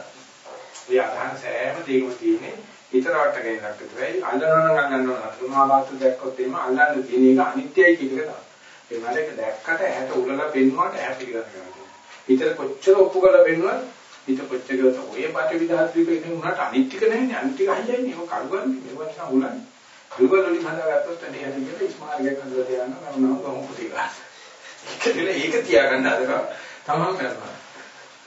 ඒ අදහන සෑම දෙයක්ම තියෙන්නේ හිතරවට ගෙනක් විතරයි. අල්ලනවා නම් අල්ලනවා අතුමා වාතු දැක්කොත් එimhe අල්ලන්න තියෙන එක අනිත්‍යයි කියන එක තමයි. ඒ වලක දැක්කට ඇහැට උලලා පෙන්වුවාට ඇහැ පිළිගන්න ගන්නවා. හිතට කොච්චර ඔප්පු කරලා පෙන්වුවත් හිත කොච්චර ගියොත් ඔය පාටි විදාත්‍රික එක උනාට අනිත්‍යක නැහැනේ අනිත්‍යක හයියන්නේ මේක කල්ගන්නේ මේවා නිසා උලන්නේ කල්ගල වලින් හදාගත්තොත් එන්නේ හැටි කියලා ස්මාර්ට් හදලා තියන්න නම් නම් ගමු පුතේ ගන්න ඒක ඒක තියාගන්න අදක තමන් කරනවා.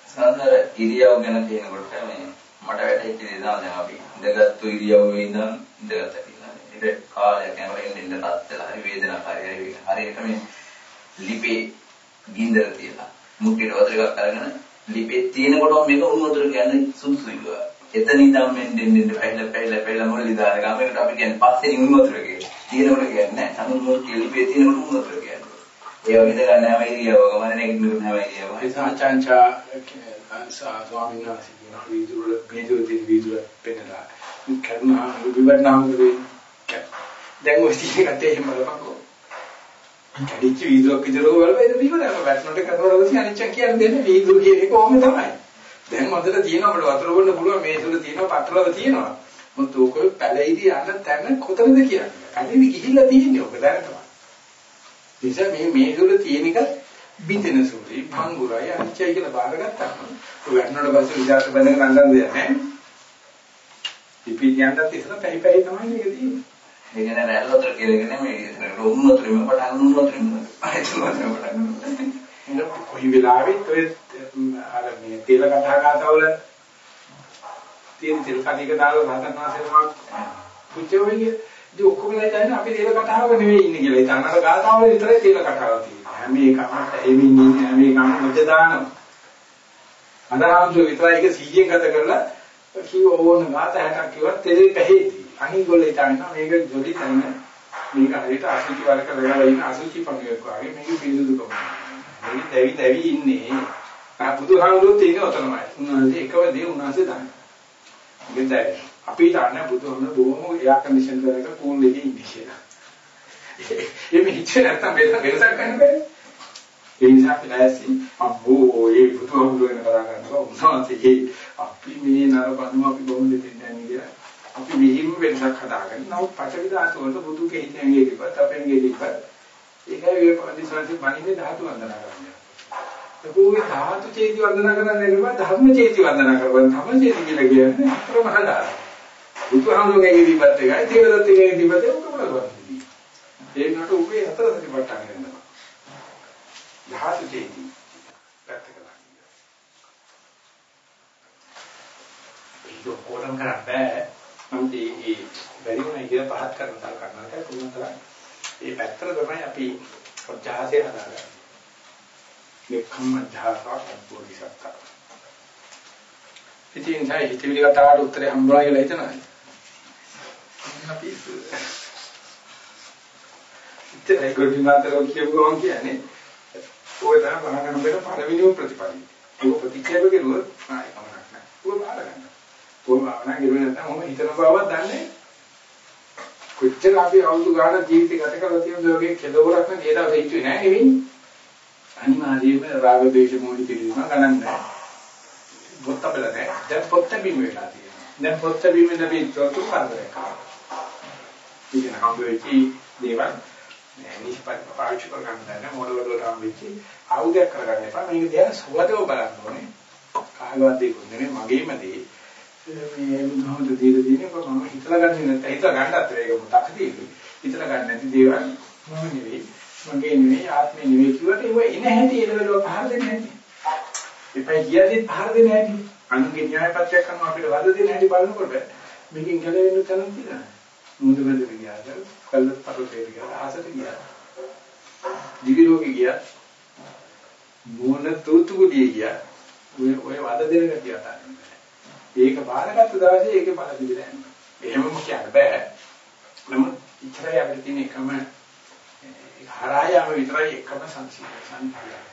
සාමාන්‍ය ඉරියව් ගැන කියනකොට මේ මට වැටහිච්ච දේ තමයි දැන් අපි ඉඳගත්තු ඉරියව්වේ ඉඳන් ඉඳගත්ත කියලා. ඒක කාලයක් යනකොට එන්න ඉන්න තත්ත්වලා හරි වේදනාකාරී හරි හරියට මේ ලිපේ ගින්දර තියලා. මුක්කේට වතුර එකක් අරගෙන ලිපේ තියෙනකොටම මේක උණු වතුර කියන්නේ සුදුසුයි කියලා. එතන ඉඳන් මෙන් දෙන්න පැහැල පැහැල පැහැල මොළලි දාන ගමකට අපි කියන්නේ පස්සේ උණු වතුර කියලා. තියෙනකොට කියන්නේ නැහැ. සමුදුර ලිපේ තියෙනකොට උණු වතුර කියන්නේ. ඒ වගේ දෙයක් නෑ ඉරියව ගමන නැගිටින්න නෑ ඉරියව.
ඒ සාචාන්චා ස්වාමීන් වහන්සේ කියන විදුර මේදුර දින විදුර පෙන්නලා කරුණා විවරණාම කරේ. දැන් ඔය තියෙන කතේ එහෙම බලපංකෝ. කැඩිච්ච වීදුරක් විතරෝ බලපෑද බීවරම වැටුනට කරනකොට ගොස් අනිච්ච කියන්නේ දෙන්නේ වීදුර කියන එක ඕම තමයි. දැන් හොඳට තියෙනවා අපිට වතුර බොන්න පුළුවන් මේ තුල තියෙනවා පතරවල තියෙනවා. මොකද ඕක පැලෙයිදී යන තැන කොතනද කියන්නේ. පැලෙවි ගිහිල්ලා තියෙන්නේ ඕක දැන තමයි. නිසා මේ මේ තුල තියෙන එක බින්දෙන සුළුයි භංගුරයි අනිත්‍යයි කියලා බාරගත්තාම වැටෙනකොට පස්සේ විචාර බඳගෙන අඬන්න දෙයක් නැහැ. ඉපි කියන්නත් ඉස්සලා පැයි පැයි තමයි මේක තියෙන්නේ.
ඒ කියන්නේ රැල්ල වතුර කියලාගෙන මේ රොම් වතුරෙම පටන් ගන්න වතුරෙම ආයතන වතුරෙම පටන් ගන්න.
කොයි වෙලාවෙත් ඔය අර මේ තේල කතාගතවල තියෙන තෙල් කටික දාලා රහතන් වහන්සේලා පුච්චෝ වෙන්නේ ඉතින් ඔක්කොම කියන්නේ අපි තේල කතාවක නෙවෙයි ඉන්නේ කියලා. ඒ තනර ගාතාවල විතරයි තේල කතාවක් තියෙන්නේ. හැම එකම එමින් ඉන්නේ හැම එකම මුද දානවා. අදාහම්සෝ විතරයි ඒක 100න් ගත කරලා කිව්ව ඕන ගාත 60ක් කිව්වත් තෙලේ පැහැේදී. අනිගොල්ලෝ හිතනවා මේක ජොලි තැන මේක හරියට අසුචි වලක වෙලා ඉන්න අසුචි පණුවෙක් වගේ මේක පිළිදුකම. මේක දැවි දැවි ඉන්නේ. ආ බුදුහාමුදුරුවෝ තියෙන ඔතනමයි. උන්වහන්සේ එකව දේ උන්වහන්සේ දන්නේ. මේක දැවි. අපි දන්නේ බුදුහාමුදුරුවෝ බොහොම එයා කන්ඩිෂන් කරක කූල් එකේ ඉන්නේ කියලා. එමේ හිතේ නැත්තම් වෙනසක් ගන්න බෑ. ඒ නිසා අපි නැසි අම්බෝ ඒ බුදුහාමුදුරුවෝ වෙන කරා ගන්නවා උන්වහන්සේ අපි මේ නරබනු අපි බොහොම දෙන්නේ නැහැ කියලා. අපි මෙහිම වෙනසක් හදාගන්න. නමුත් පඨවි ධාතු වලට බුදු කෙහිතෙන් ගියපත් අපෙන් ගියපත් ඒකයි මේ පරිසරයේ මනින්නේ ධාතු වන්දනා කරන්නේ. ඒකෝගේ ධාතු චේති වන්දනා කරන්නේ නෙවෙයි ධර්ම චේති වන්දනා කරනවා. ධර්ම චේති කියලා කියන්නේ අප්‍රමහලා. බුදුහාමුදුරගේ ගියපත් එකයි තේවදත් එකේ ගියපත් එක උකමල කරන්නේ. ඒකට උගේ හතර සතිපට්ඨාන කරනවා. ධාතු චේති පැත්තකට දාන්න. ඒක කොරම් කරන්න බෑ. නමුත් ඒ බැරි වුණා කියලා පහත් කරන තරම් කරනවා පුළුවන් තරම් ඒ පැත්තට තමයි අපි ප්‍රජාසය හදාගන්නේ. මේ කම්මධාරක පොඩිසක්ක. ඉතින් සයි හිතවිලි කතාවට උත්තරේ හම්බුනා කියලා හිතනවා. අපි ඉතින් ගොඩි මාතරෝ කියපු ගමන් කියන්නේ ඔය තමයි බලන්න බෑ පළවෙනිම ප්‍රතිපලයි. ඒක ප්‍රතික්‍රියාව කරුවොත් ආයෙ කමක් නැහැ. ඔය බාර ගන්න. කොහොම ආවනා කිරුවේ නැත්නම් මම හිතන බවක් දන්නේ කොච්චර අපි අවුරුදු ගාන ජීවිතය ගත කරලා තියෙනද වගේ කෙලවරක් නම් ඒ දවසේ හිතුවේ නෑ නෙවෙයි අනිවාර්යයෙන්ම රාග දේශ මොහි පිළිම ගණන් නෑ. පොත්ත බල නෑ. දැන් පොත්ත බිම වෙලා තියෙනවා. දැන් පොත්ත බිම නෙවෙයි චොතු කරදරයක් ඉතින් හම්බ වෙච්චි දේවල් නිෂ්පත් පාවිච්චි කර ගන්න දැන මොඩල් වලට හම්බ වෙච්චි ආයුධයක් කරගන්න එපා. මේක දිහා සුවදව බලන්න ඕනේ. කාගවත් දෙයක් නෙමෙයි. මගේම දේ. මේ බුදුහමද දීලා දිනේ මම හිතලා ගන්නේ නැත්නම් හිතලා ගන්නත් ඒක මොකක්ද තියෙන්නේ හිතලා ගන්න නැති දේවල් මම නෙවෙයි. මගේ නෙවෙයි ආත්මේ නෙවෙයි කිව්වට ඒව එන හැටි එළවලුව පහර දෙන්නේ නැති. එපයි කියද්දි පහර දෙන්නේ නැති. අනුගේ න්‍යායපත්‍යක් කරනවා අපිට වද දෙන්න හැටි බලනකොට මේකෙන් ගැලවෙන්න තරම් තියෙනවා මුහුද බඳ ගියාද කල්ලත් පරිපේර ගියාද ආසට ගියාද දිවි රෝගේ ගියා. මොන තුතුකුඩිය ගියා. ඔය ඔය වද දෙන ගැටිය අතන්නේ ඒක බාරගත්ත දවසේ ඒකේ බල දිවිලා යනවා. එහෙමම කියන්න බෑ. නමුත් ඉතරයි අපිට තියෙන එකම හරායම විතරයි එකම සංසිද්ධිය සංසිද්ධිය.